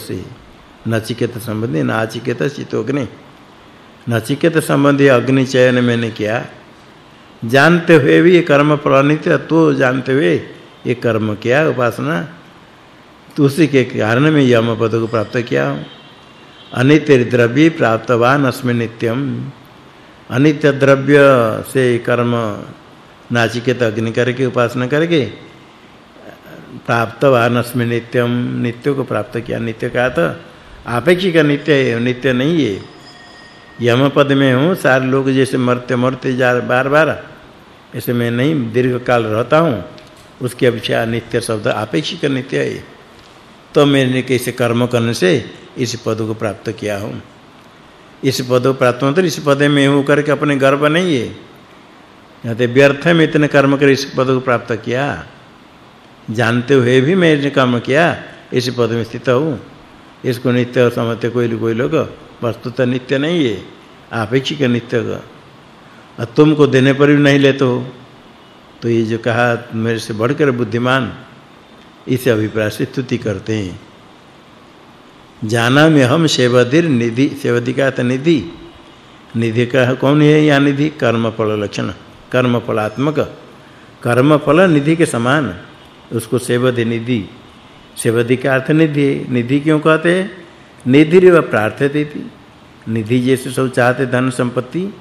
संबंधी, नाचिकेत चितोग्नि नचिकेत संबंधी अग्नि चयन मैंने किया। जानते हुए भी ये कर्म प्रणित तो जानते हुए ये कर्म किया, उपासना। तो उसी के कारण में यम पद को प्राप्त किया अनित्य द्रव्य प्राप्तवान अस्मि नित्यम। अनित्य द्रव्य से कर्म नाचिकेत अग्नि करके, उपासना करके प्राप्तवान अस्मि नित्यम नित्य को प्राप्त किया? नित्य का तो आपेक्षिक नित्य है, नित्य नहीं है। यम पद में हूँ, सारे लोग जैसे मरते मरते जा बार-बार। ऐसे मैं नहीं दीर्घ काल रहता हूँ। उसकी अपेक्षा नित्य शब्द आपेक्षिक नित्य है। तो मैंने कैसे कर्म करने से इस पद को प्राप्त किया हूँ? इस पद को प्राप्त मतलब इस पद में हूँ करके अपने गर्व नहीं है। कहते व्यर्थ में इतने कर्म कर इस पद को प्राप्त किया। जानते हुए भी मैंने कर्म किया, इस पद में स्थित हूँ। इसको नित्य समझते कोई कोई लोग, वस्तुतः नित्य नहीं है, आपेक्षिक नित्य का और तुमको देने पर भी नहीं लेते हो। तो ये जो कहा, मेरे से बढ़कर बुद्धिमान, इसे अभिप्राय से स्तुति करते हैं। जाना में हम सेवधिर निधि सेवधि का तो निधि। निधि का कौन है या निधि? कर्म फल लक्षण कर्म फल निधि के समान। उसको सेवधि निधि। सेवधि का अर्थ निधि निधि क्यों कहते हैं? निधि व प्रार्थते थी निधि जैसे सब चाहते धन संपत्ति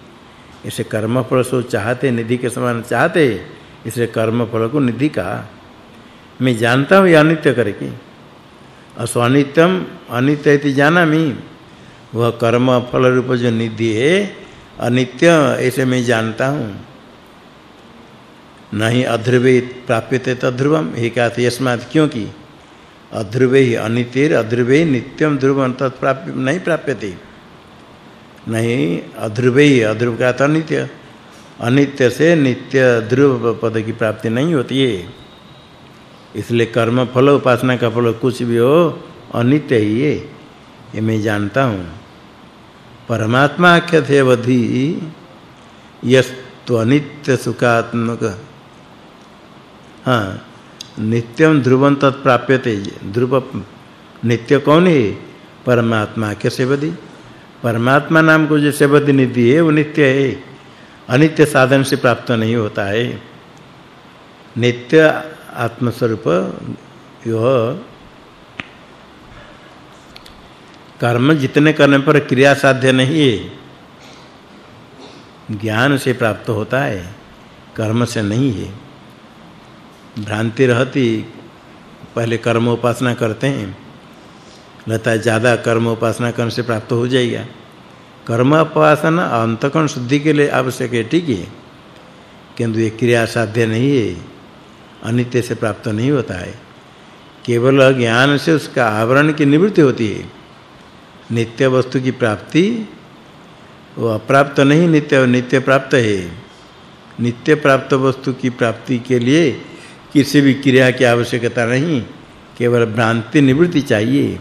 ऐसे कर्म फल सब चाहते निधि के समान चाहते इसलिए कर्म फल को निधि कहा। मैं जानता हूँ अनित्य करके। अस्वनित्यम अनित्य इति जानामि। वह कर्म फल रूप जो निधि है, अनित्य, ऐसे मैं जानता हूँ। नहीं अध्रुवे प्राप्यते तध्रुवम हे कहते यस्मात् क्योंकि अध्रुवे ही अनितिर, अध्रुवे नित्यम ध्रुवम तत्प्राप्य नहीं प्राप्यते। नहीं, अध्रुवे ही अध्रुव का अनित्य। अनित्य से नित्य ध्रुव पद की प्राप्ति नहीं होती है। इसलिए कर्म फल उपासना का फल कुछ भी हो, अनित्य ही है। ये मैं जानता हूँ। परमात्मा आख्यते वधि यस्तु अनित्य सुखात्मक हाँ नित्यम ध्रुवं तत्प्राप्यते ध्रुव, नित्य कौन है? परमात्मा के सेवदी। परमात्मा नाम को जो सेवदी निधि है, वो नित्य है। अनित्य साधन से प्राप्त नहीं होता है। नित्य आत्मस्वरूप, यह कर्म जितने करने पर क्रिया साध्य नहीं है, ज्ञान से प्राप्त होता है, कर्म से नहीं है। भ्रांति रहती, पहले कर्म उपासना करते हैं लगता है ज़्यादा कर्म उपासना करने से प्राप्त हो जाएगा। कर्म उपासना अंतकरण शुद्धि के लिए आवश्यक है, ठीक है, किंतु ये क्रिया साध्य नहीं है, अनित्य से प्राप्त नहीं होता है। केवल ज्ञान से उसका आवरण की निवृत्ति होती है। नित्य वस्तु की प्राप्ति, वो अप्राप्त नहीं, नित्य नित्य प्राप्त है। नित्य प्राप्त वस्तु की प्राप्ति के लिए किसी भी क्रिया की आवश्यकता नहीं, केवल भ्रांति निवृत्ति चाहिए।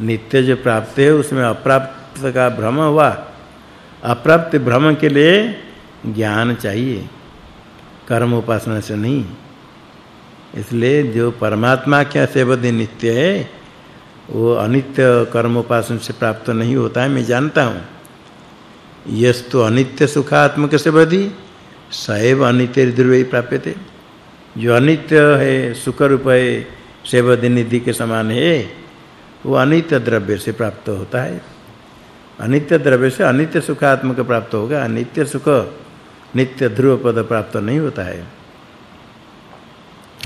नित्य जो प्राप्त है, उसमें अप्राप्त का भ्रम हुआ। अप्राप्त भ्रम के लिए ज्ञान चाहिए, कर्म उपासना से नहीं। इसलिए जो परमात्मा क्या सेवद नित्य है, वो अनित्य कर्म उपासन से प्राप्त नहीं होता है, मैं जानता हूँ। यस्तु अनित्य सुखात्मक सेवदी सैव अनित्य द्रव्य प्राप्यते। जो अनित्य है, सुख रूप है सेवदी निधि के समान है, वो अनित्य द्रव्य से प्राप्त होता है। अनित्य द्रव्य से अनित्य सुख सुखात्मक प्राप्त होगा, अनित्य सुख नित्य ध्रुव पद प्राप्त नहीं होता है।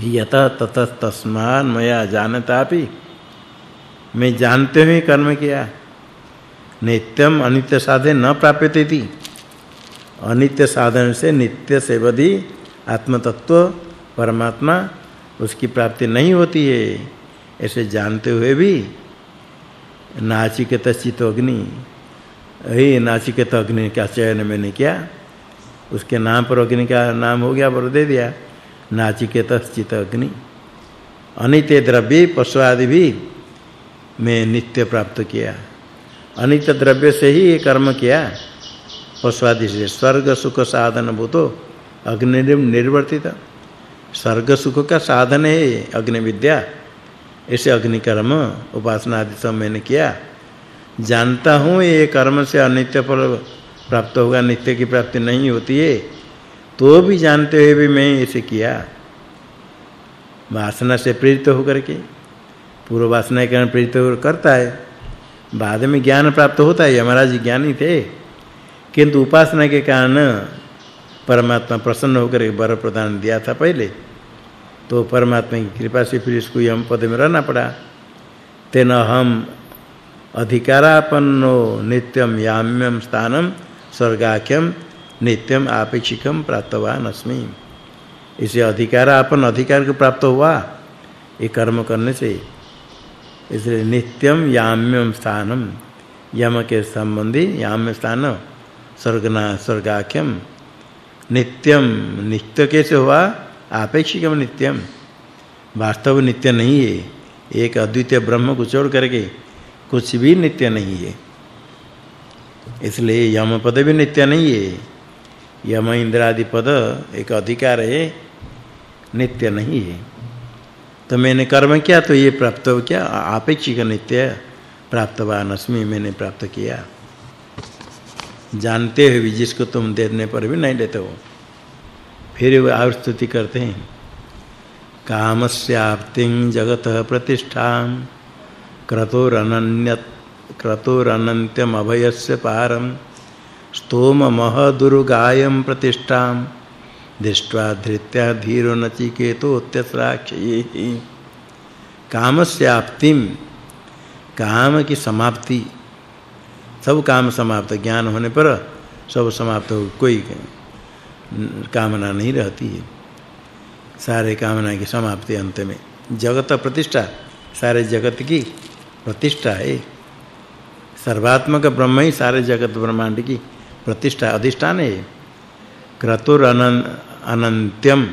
यत तत तस्मान मया जानतापि, मैं जानते हुए कर्म किया, नित्यम अनित्य साधन न प्राप्यते थी। अनित्य साधन से नित्य सेवदी आत्म तत्व परमात्मा, उसकी प्राप्ति नहीं होती है। ऐसे जानते हुए भी नाचिकेत चित अग्नि यही नाचिकेत अग्नि का चयन मैंने किया, उसके नाम पर अग्नि का नाम हो गया वर दे दिया, नाचिकेत चित अग्नि। अनित्य द्रव्य पशु आदि भी मैं नित्य प्राप्त किया। अनित्य द्रव्य से ही ये कर्म किया। पशु आदि से स्वर्ग, सुख, साधन, भूतो, अग्नि निर्वर्तित। स्वर्ग सुख का साधन है अग्नि विद्या ऐसे अग्नि कर्म उपासना आदि सब मैंने किया। जानता हूँ ये कर्म से अनित्य फल प्राप्त होगा, नित्य की प्राप्ति नहीं होती है। तो भी जानते हुए भी मैं ऐसे किया। वासना से प्रेरित होकर के पूर्व वासना के कारण प्रेरित होकर करता है। बाद में ज्ञान प्राप्त होता है महाराज ज्ञानी थे। किंतु उपासना के कारण परमात्मा प्रसन्न होकर वर प्रदान दिया था पहले। तो परमात्मा की कृपा से फिर इसको यम पद में रहना पड़ा। तेन हम अधिकारापन्नो नित्यम याम्यम स्थानम स्वर्गाख्यम नित्यम आपेक्षिकम प्राप्तवान अस्मि। इसे अधिकारापन अधिकार को प्राप्त हुआ, ये कर्म करने से। इसलिए नित्यम याम्यम स्थानम, यम के संबंधी याम्य स्थान, स्वर्गना, स्वर्गाख्यम। नित्यम, नित्य कैसे हुआ? आपेक्षिकम नित्यम। वास्तव नित्य नहीं है। एक अद्वितीय ब्रह्म को छोड़ करके कुछ भी नित्य नहीं है। इसलिए यम पद भी नित्य नहीं है। यम इंद्र आदि पद एक अधिकार है, नित्य नहीं है। तो मैंने कर्म किया तो ये प्राप्त हो क्या आपेक्षिक नित्य प्राप्तवान अस्मि मैंने प्राप्त किया। जानते हुए जिसको तुम देने पर भी नहीं देते हो। फिर वे और स्तुति करते हैं। कामस्याप्तिं जगत प्रतिष्ठां क्रतोरनन्यत अभयस्य पारम स्तोम महदुर्गायं प्रतिष्ठां दृष्ट्वा धृत्या धीरो नचिकेतो उत्तस्राक्षये कामस्याप्तिं, काम की समाप्ति। सब काम समाप्त, ज्ञान होने पर सब समाप्त हो, कोई कामना नहीं रहती है। सारे कामना की समाप्ति अंत में। जगत प्रतिष्ठा, सारे जगत की प्रतिष्ठा है। सर्वात्मक ब्रह्म ही सारे जगत ब्रह्मांड की प्रतिष्ठा अधिष्ठान है। क्रतुर अनंत्यम।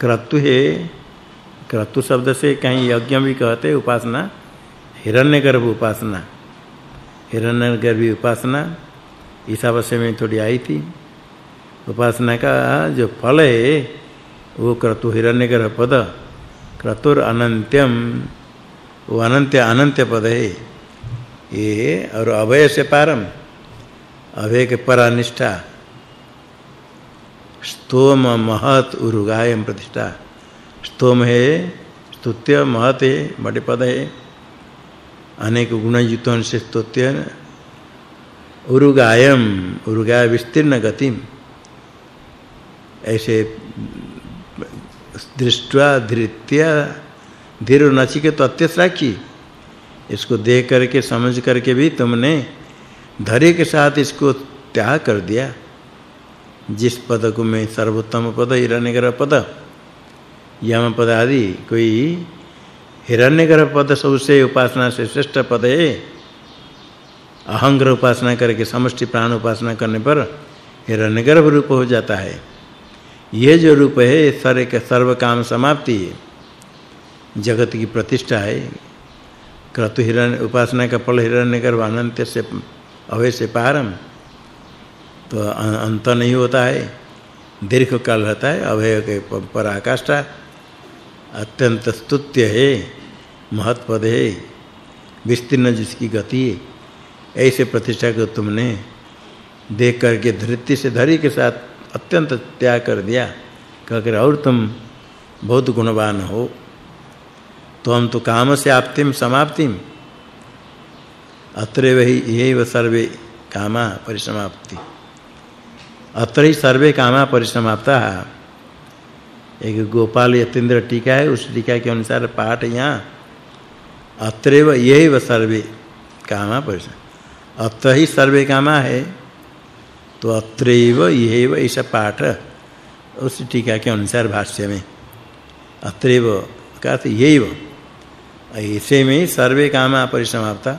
क्रतु है। क्रतु शब्द से कहीं यज्ञ भी कहते उपासना। हिरण्यगर्भ उपासना। हिरण्यगर्भी उपासना, इस ईशावास्य में थोड़ी आई थी। उपासना का जो फल है, वो क्रतु हिरण्यगर्भ पद, क्रतुर अनंत्यम, वो अनंत अनंत पद है। ये और अभय से पारम अभय के परानिष्ठा, स्तोम महत उरुगायम प्रतिष्ठा। स्तोम है, स्तुत्य, महत है, बड़े पद है। अनेक गुण युक्तों से स्तुत्य उरुगायम, उरुगाय विस्तीर्ण गतिम। ऐसे दृष्टवा धृत्य धीर नचिकेत अत्यसराक्षी इसको देख करके, समझ करके भी तुमने धैर्य के साथ इसको त्याग कर दिया। जिस पद को मैं सर्वोत्तम पद हिरण्यगर पद यम पद आदि, कोई हिरण्यगर्भ पद सबसे उपासना से श्रेष्ठ पद है। अहंग्र उपासना करके, समष्टि प्राण उपासना करने पर हिरण्यगर्भ रूप हो जाता है। यह जो रूप है सर्व के सर्व काम समाप्ति है। जगत की प्रतिष्ठा है। क्रतु हिरण्य, उपासना का फल हिरण्यगर्भ अनंत से अवय से पारम। तो अंत नहीं होता है। दीर्घ काल रहता है। अभय के पराकाष्ठा अत्यंत स्तुत्य है। महत्पद है। विस्तीर्ण जिसकी गति है। ऐसे प्रतिष्ठा को तुमने देख करके धृति से धरी के साथ अत्यंत त्याग कर दिया। कहकर और तुम बहुत गुणवान हो तो हम तो काम से आप्तिम समाप्तिम। अत्र वही यही सर्वे कामा परिसमाप्ति। अत्र ही सर्वे कामा परिसमाप्ता। एक गोपाल यतीन्द्र टीका है, उस टीका के अनुसार पाठ यहाँ। अत्रैव यही सर्वे कामा परिस अत्र ही सर्वे कामा है। तो अत्रैव यही ऐसा पाठ। उस टीका के अनुसार भाष्य में, अत्रैव का यही ऐसे में सर्वे काम परिसमाप्ता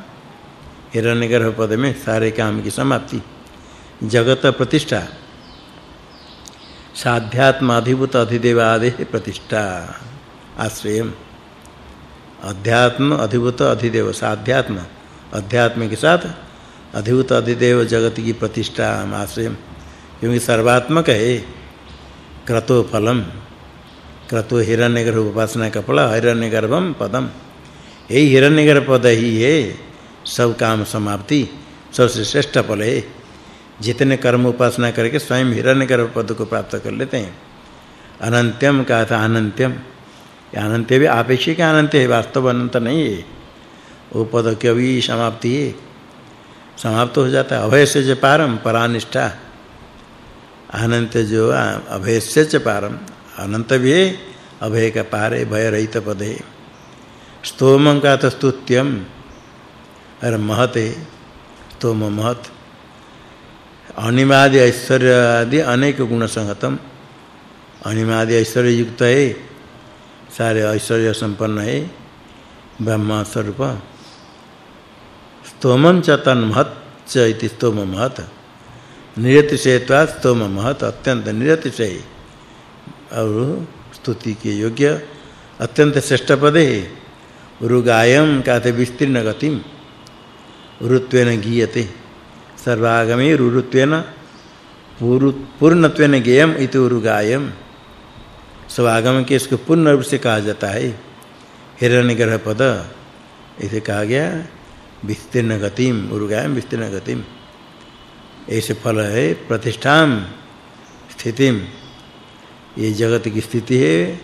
हिरण्यगर्भ पद में सारे काम की समाप्ति। जगत प्रतिष्ठा। साध्यात्म अधिभूत अधिदेवादि प्रतिष्ठा। आश्रय अध्यात्म अधिभूत अधिदेव, साध्यात्म। अध्यात्म के साथ अधिभूत अधिदेव जगत की प्रतिष्ठा आश्रय क्योंकि सर्वात्मक है, क्रतो फलम, क्रतो हिरण्यगर्भ उपासना का फल, हिरण्यगर्भम पदम। यही हिरण्यगर्भ पद ही है, सब काम समाप्ति सबसे श्रेष्ठ फल है। जितने कर्म उपासना करके स्वयं हिरण्यगर्भ पद को प्राप्त कर लेते हैं। अनंत्यम का था अनंत्यम। अनंत्य भी आपेक्षिक अनंत है, वास्तव अनंत नहीं है। वो पद कभी समाप्ति है। समाप्त हो जाता है। अभय से च पारम परानिष्ठा। अनंत जो, अभय से च पारम अनंत भी अभय का पार है, भय रहित पद है। स्तोमं का तो स्तुत्यम अरे महत है, स्तोम महत। अनिमादि ऐश्वर्य आदि अनेक गुण संगतम। अनिमादि ऐश्वर्य युक्त है, सारे ऐश्वर्य संपन्न है। ब्रह्म स्वरूप। स्तोमं च तन्महत् च इति स्तोम महत्। निरतिशयत्वा स्तोम महत् अत्यंत निरतिशय। और स्तुति के योग्य अत्यंत श्रेष्ठ पद है उरुगायम कहते विस्तीर्ण गतिम उरुत्वेन गीयते। सर्वागमे रुरुत्वेन पूर्णत्वेन गेयम इति उरुगायम स्वागम के इसको पूर्ण रूप से कहा जाता है। हिरण्यगर्भ पद इसे कहा गया विस्तीर्ण गतिम उरुगायम विस्तीर्ण गतिम। ऐसे फल है प्रतिष्ठाम, स्थितिम। ये जगत की स्थिति है,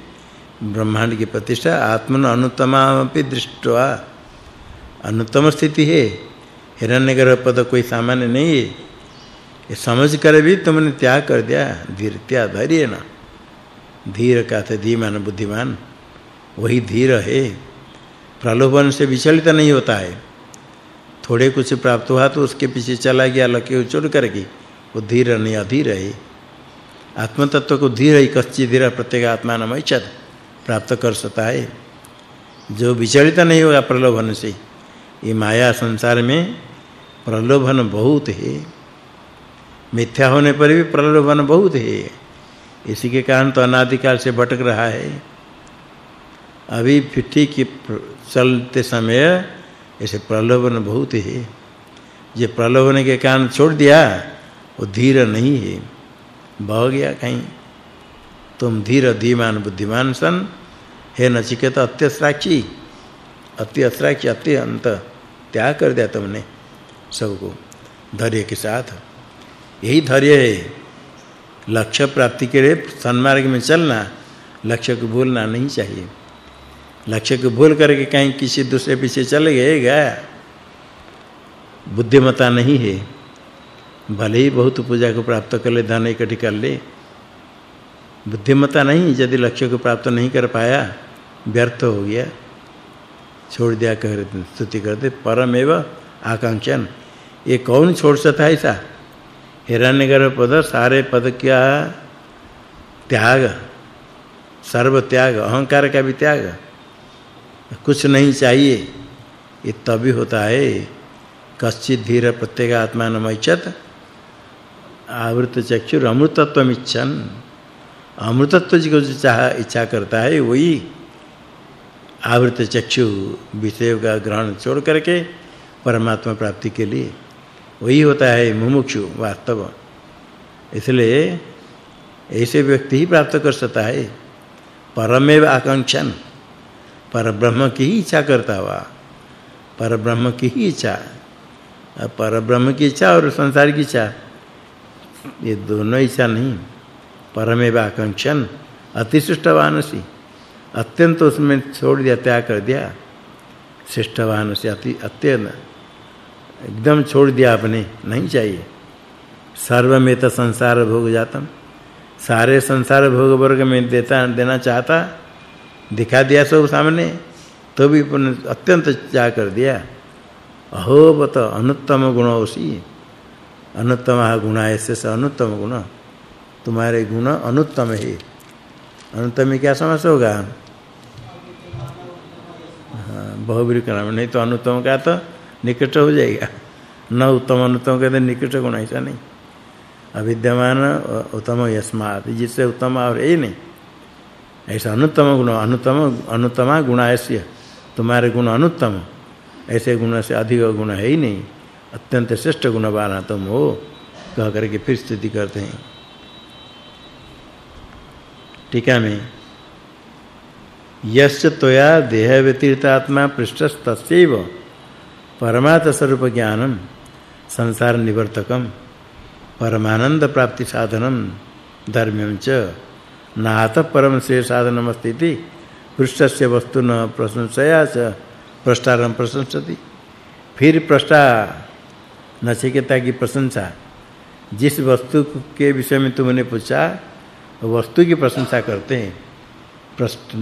ब्रह्मांड की प्रतिष्ठा, आत्मन अनुत्तमापि दृष्टवा। अनुत्तम स्थिति है, हिरण्यगर्भ पद कोई सामान्य नहीं है। ये समझ कर भी तुमने त्याग कर दिया, धीर त्याग धैर्य ना धीर का थे धीमान, बुद्धिमान, वही धीर है। प्रलोभन से विचलित नहीं होता है। थोड़े कुछ प्राप्त हुआ तो उसके पीछे चला गया, लके छोड़ करके। वो धीर नहीं अधीर है। आत्म तत्व को धीर ही, कच्ची धीर प्रत्येक आत्मा नाम प्राप्त कर सकता है। जो विचलित नहीं होगा प्रलोभन से, ये माया संसार में प्रलोभन बहुत है। मिथ्या होने पर भी प्रलोभन बहुत है। इसी के कारण तो अनादिकाल से भटक रहा है। अभी फिटी की चलते समय ऐसे प्रलोभन बहुत है। ये प्रलोभन के कारण छोड़ दिया, वो धीर नहीं है। बह गया कहीं। तुम धीर, धीमान, बुद्धिमान सन। हे नचिकेत, अत्यस्राक्षी। अति अस्राक्षी अति अंत त्याग कर दिया तुमने सबको। धैर्य के साथ। यही धैर्य है। लक्ष्य प्राप्ति के लिए सन्मार्ग में चलना, लक्ष्य को भूलना नहीं चाहिए। लक्ष्य को भूल करके कहीं किसी दूसरे पीछे चले गए गया बुद्धिमता नहीं है। भले ही बहुत पूजा को प्राप्त कर ले, धन इकट्ठी कर ले। बुद्धिमता नहीं, यदि लक्ष्य को प्राप्त नहीं कर पाया, व्यर्थ हो गया। छोड़ दिया, कह स्तुति करते परमेव आकांक्षन। ये कौन छोड़ सकता है ऐसा? हिरण्यगर्भ पद सारे पद क्या? त्याग। सर्व त्याग अहंकार का भी त्याग। कुछ नहीं चाहिए। ये तभी होता है। कश्चित धीर प्रत्येक आत्मानमैच्छत आवृत चक्षुर अमृतत्व इच्छन अमृतत्व जी को जो चाह, इच्छा करता है, वही आवृत चक्षु विषय का ग्रहण छोड़ करके परमात्मा प्राप्ति के लिए। वही होता है मुमुक्षु, वास्तव। इसलिए ऐसे व्यक्ति ही प्राप्त कर सकता है। परमेव आकांक्षन। पर ब्रह्म की ही इच्छा करता हुआ। पर ब्रह्म की ही इच्छा। पर ब्रह्म की इच्छा और संसार की इच्छा, ये दोनों इच्छा नहीं। परमेव आकांक्षन अतिशिष्टवानसी अत्यंत उसमें छोड़ दिया, त्याग कर दिया। श्रेष्ठवान से अति, अत्यंत। एकदम छोड़ दिया आपने, नहीं चाहिए। सर्वमेत संसार भोग जातम। सारे संसार भोग वर्ग में देता, देना चाहता दिखा दिया सब सामने तो भी अत्यंत त्याग कर दिया। अहोबत अनुत्तम गुण उसी अनुत्तम गुण ऐसे से अनुत्तम गुण। तुम्हारे गुण अनुत्तम है। अनुत्तम क्या समझ होगा? बहुबरी कराम नहीं तो अनुत्तम का तो निकट हो जाएगा। न उत्तम अनुत्तम कहते निकट गुण ऐसा नहीं। अविद्यमान, उत्तम यस्मात्, जिससे उत्तम और है नहीं। ऐसा अनुत्तम गुण, अनुत्तम, अनुत्तमा गुण ऐसे। तुम्हारे गुण अनुत्तम। ऐसे गुण से अधिक गुण है ही नहीं। अत्यंत श्रेष्ठ गुण वाला तुम हो। कह करके फिर स्तुति करते हैं। टीका में। यश्च त्वया देह व्यतिरिक्त आत्मा पृष्ठस्तस्यैव परमात्म स्वरूप ज्ञानम संसार निवर्तकम परमानंद प्राप्ति साधनम धर्म्यम च नात परम से साधनम अस्ति पृष्ठस्य वस्तु न प्रशंसया च प्रष्टारम प्रशंसति। फिर प्रष्टा नचिकेता की प्रशंसा, जिस वस्तु के विषय में तुमने पूछा, वस्तु की प्रशंसा करते हैं।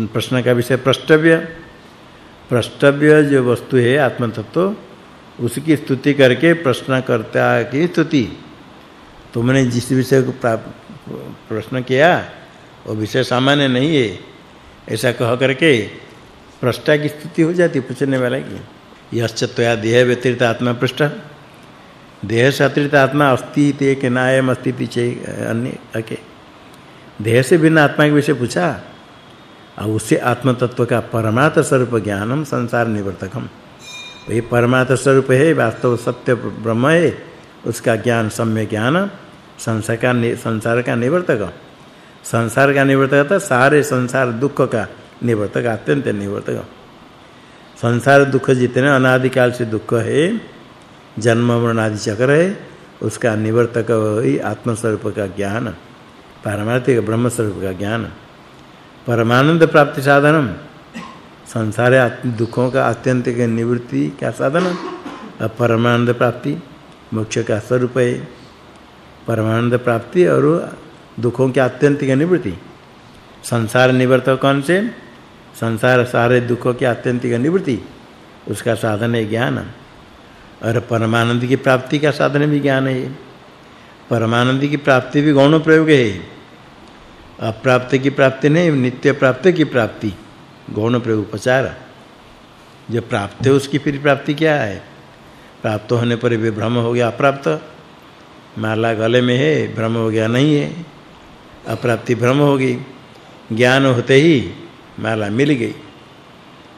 प्रश्न का विषय प्रष्टव्य। प्रष्टव्य जो वस्तु है आत्म तत्व उसकी स्तुति करके प्रश्न करता की स्तुति। तुमने जिस विषय को प्रश्न किया वो विषय सामान्य नहीं है, ऐसा कह करके प्रष्टा की स्थिति हो जाती पूछने वाला की। यश्चत्वया देह व्यतिरिक्त आत्मा पृष्ठ। देह से अतिरिक्त आत्मा अस्ति ते के नायम अस्ति चे अन्य अके देह से भिन्न आत्मा के विषय पूछा और उससे आत्म तत्व का परमात्म स्वरूप ज्ञानम संसार निवर्तकम। वही परमात्म स्वरूप है, वास्तव सत्य ब्रह्म है, उसका ज्ञान सम्य ज्ञान, संसार का संसार का निवर्तक। संसार का निवर्तक था सारे संसार दुख का निवर्तक, अत्यंत निवर्तक। संसार दुख जितने अनादिकाल से दुख है, जन्म मरण आदि चक्र है, उसका निवर्तक वही आत्म स्वरूप का ज्ञान, पारमार्थिक ब्रह्म स्वरूप का ज्ञान। परमानंद प्राप्ति साधनम। संसार दुखों का आत्यंतिक निवृत्ति क्या साधन परमानंद प्राप्ति, मोक्ष का स्वरूप है। परमानंद प्राप्ति और दुखों की आत्यंतिक निवृत्ति। संसार निवर्तक कौन से? संसार सारे दुखों की आत्यंतिक निवृत्ति। उसका साधन है ज्ञान। और परमानंद की प्राप्ति का साधन भी ज्ञान है। परमानंद की प्राप्ति भी गौण प्रयोग है। अप्राप्त की प्राप्ति नहीं, नित्य प्राप्त की प्राप्ति। गौण प्रयोग उपचार। जो प्राप्त है, उसकी फिर प्राप्ति क्या है? प्राप्त होने पर भी भ्रम हो गया, अप्राप्त। माला गले में है, भ्रम हो गया, नहीं है। अप्राप्ति भ्रम हो गई ज्ञान होते ही माला मिल गई।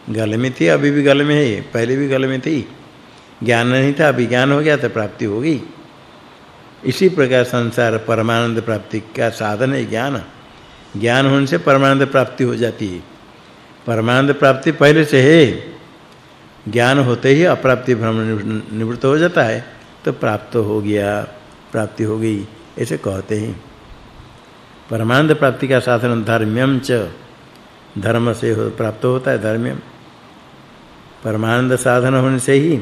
गल में थी, अभी भी गल में है पहले भी गल में थी। ज्ञान नहीं था, अभी ज्ञान हो गया तो प्राप्ति हो गई इसी प्रकार संसार परमानंद प्राप्ति का साधन है ज्ञान। ज्ञान होने से परमानंद प्राप्ति हो जाती है। परमानंद प्राप्ति पहले से है। ज्ञान होते ही अप्राप्ति भ्रम निवृत्त हो जाता है तो प्राप्त हो गया, प्राप्ति हो गई, ऐसे कहते हैं। परमानंद प्राप्ति का साधन धर्म्यम च। धर्म से हो, प्राप्त होता है धर्म्यम। परमानंद साधन होने से ही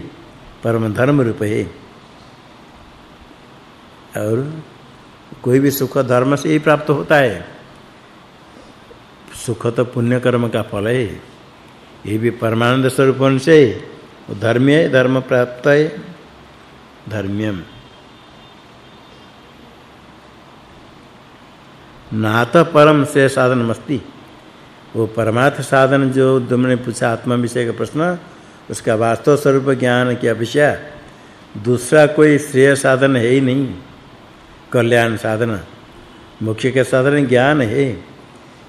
परम धर्म रूप है। और कोई भी सुख धर्म से ही प्राप्त होता है। सुख तो पुण्य कर्म का फल है। ये भी परमानंद स्वरूप होने से धर्म्य धर्म प्राप्त है। धर्म्यम। नात परम से साधन मस्ती। वो परमार्थ साधन जो तुमने पूछा आत्मा विषय का प्रश्न, उसका वास्तव स्वरूप ज्ञान की अपेक्षा दूसरा कोई श्रेय साधन है ही नहीं। कल्याण साधन। मुख्य के साधन ज्ञान है।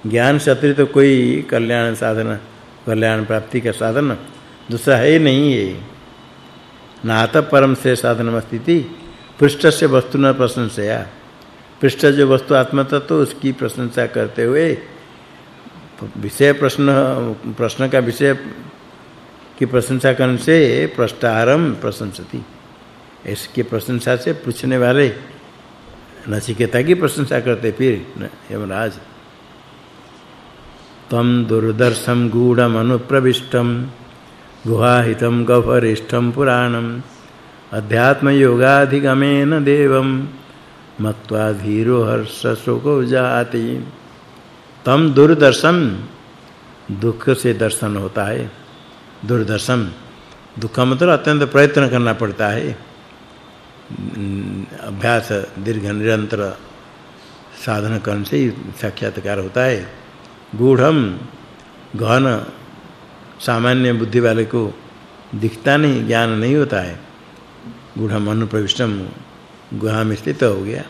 ज्ञान से तो कोई कल्याण साधन, कल्याण प्राप्ति का साधन दूसरा है ही नहीं है। नात परम से साधन स्थिति पृष्ठ से वस्तु न प्रशंसया। पृष्ठ जो वस्तु आत्म तत्व उसकी प्रशंसा करते हुए विषय प्रश्न प्रश्न का विषय की प्रशंसा करने से प्रष्टारम प्रशंसति। इसकी प्रशंसा से पूछने वाले नचिकेता की प्रशंसा करते फिर, यमराज, तम दुर्दर्शम गूढ़म अनुप्रविष्टम, गुहाहितम गह्वरिष्ठम पुराणम अध्यात्म योगाधिगमेन देवम मत्वा धीरो हर्ष शोको जाति तम दुर्दर्शन, दुख से दर्शन होता है। दुर्दर्शन, दुख मतलब अत्यंत प्रयत्न करना पड़ता है। अभ्यास दीर्घ निरंतर साधन करने से साक्षात्कार होता है। गूढ़म, गहन, सामान्य बुद्धि वाले को दिखता नहीं, ज्ञान नहीं होता है। गूढ़म मनु प्रविष्टम गुहा में स्थित हो गया।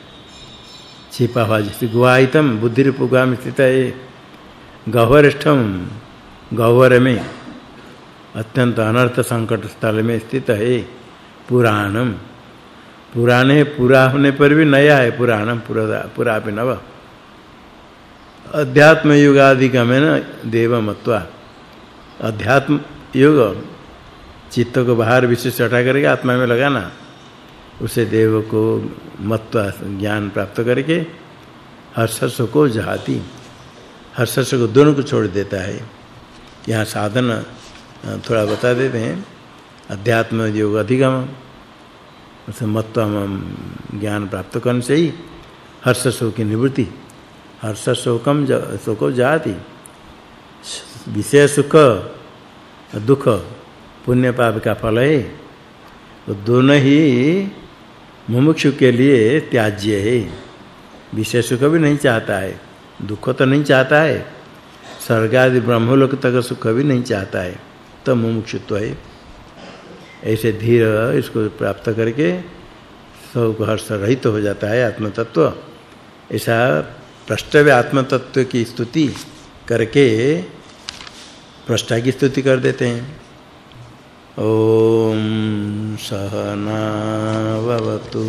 छिपा हुआ जैसे गुहाइतम बुद्धि रूप गुहा में स्थित है गह्वरिष्ठम गह्वर में अत्यंत अनर्थ संकट स्थल में स्थित है। पुराणम पुराने पूरा होने पर भी नया है। पुराणम, पूरा पूरा भी नव। अध्यात्म युग आदि का में न देवमत्वा। अध्यात्म युग, चित्त को बाहर विशेष हटा करके आत्मा में लगाना। उसे देव को मत्व ज्ञान प्राप्त करके हर्षस को जहाती। हर्षस को दोनों को छोड़ देता है। यहाँ साधन थोड़ा बता देते हैं। अध्यात्म योग अधिगम, उसे मत्व ज्ञान प्राप्त करने से ही हर्ष की निवृत्ति हर्ष शोकम शोको जाति विषय सुख, दुख, पुण्य पाप का फल है। तो दोनों ही मुमुक्षु के लिए त्याज्य है। विषय सुख भी नहीं चाहता है, दुख तो नहीं चाहता है स्वर्ग आदि ब्रह्मलोक तक सुख भी नहीं चाहता है तो मुमुक्षुत्व है। ऐसे धीर इसको प्राप्त करके सब हर्ष रहित हो जाता है आत्म तत्व ऐसा प्रष्टव्य आत्म तत्व की स्तुति करके प्रष्टा की स्तुति कर देते हैं। ओम सहना भवतु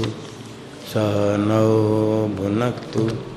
सहनौ भुनक्तु।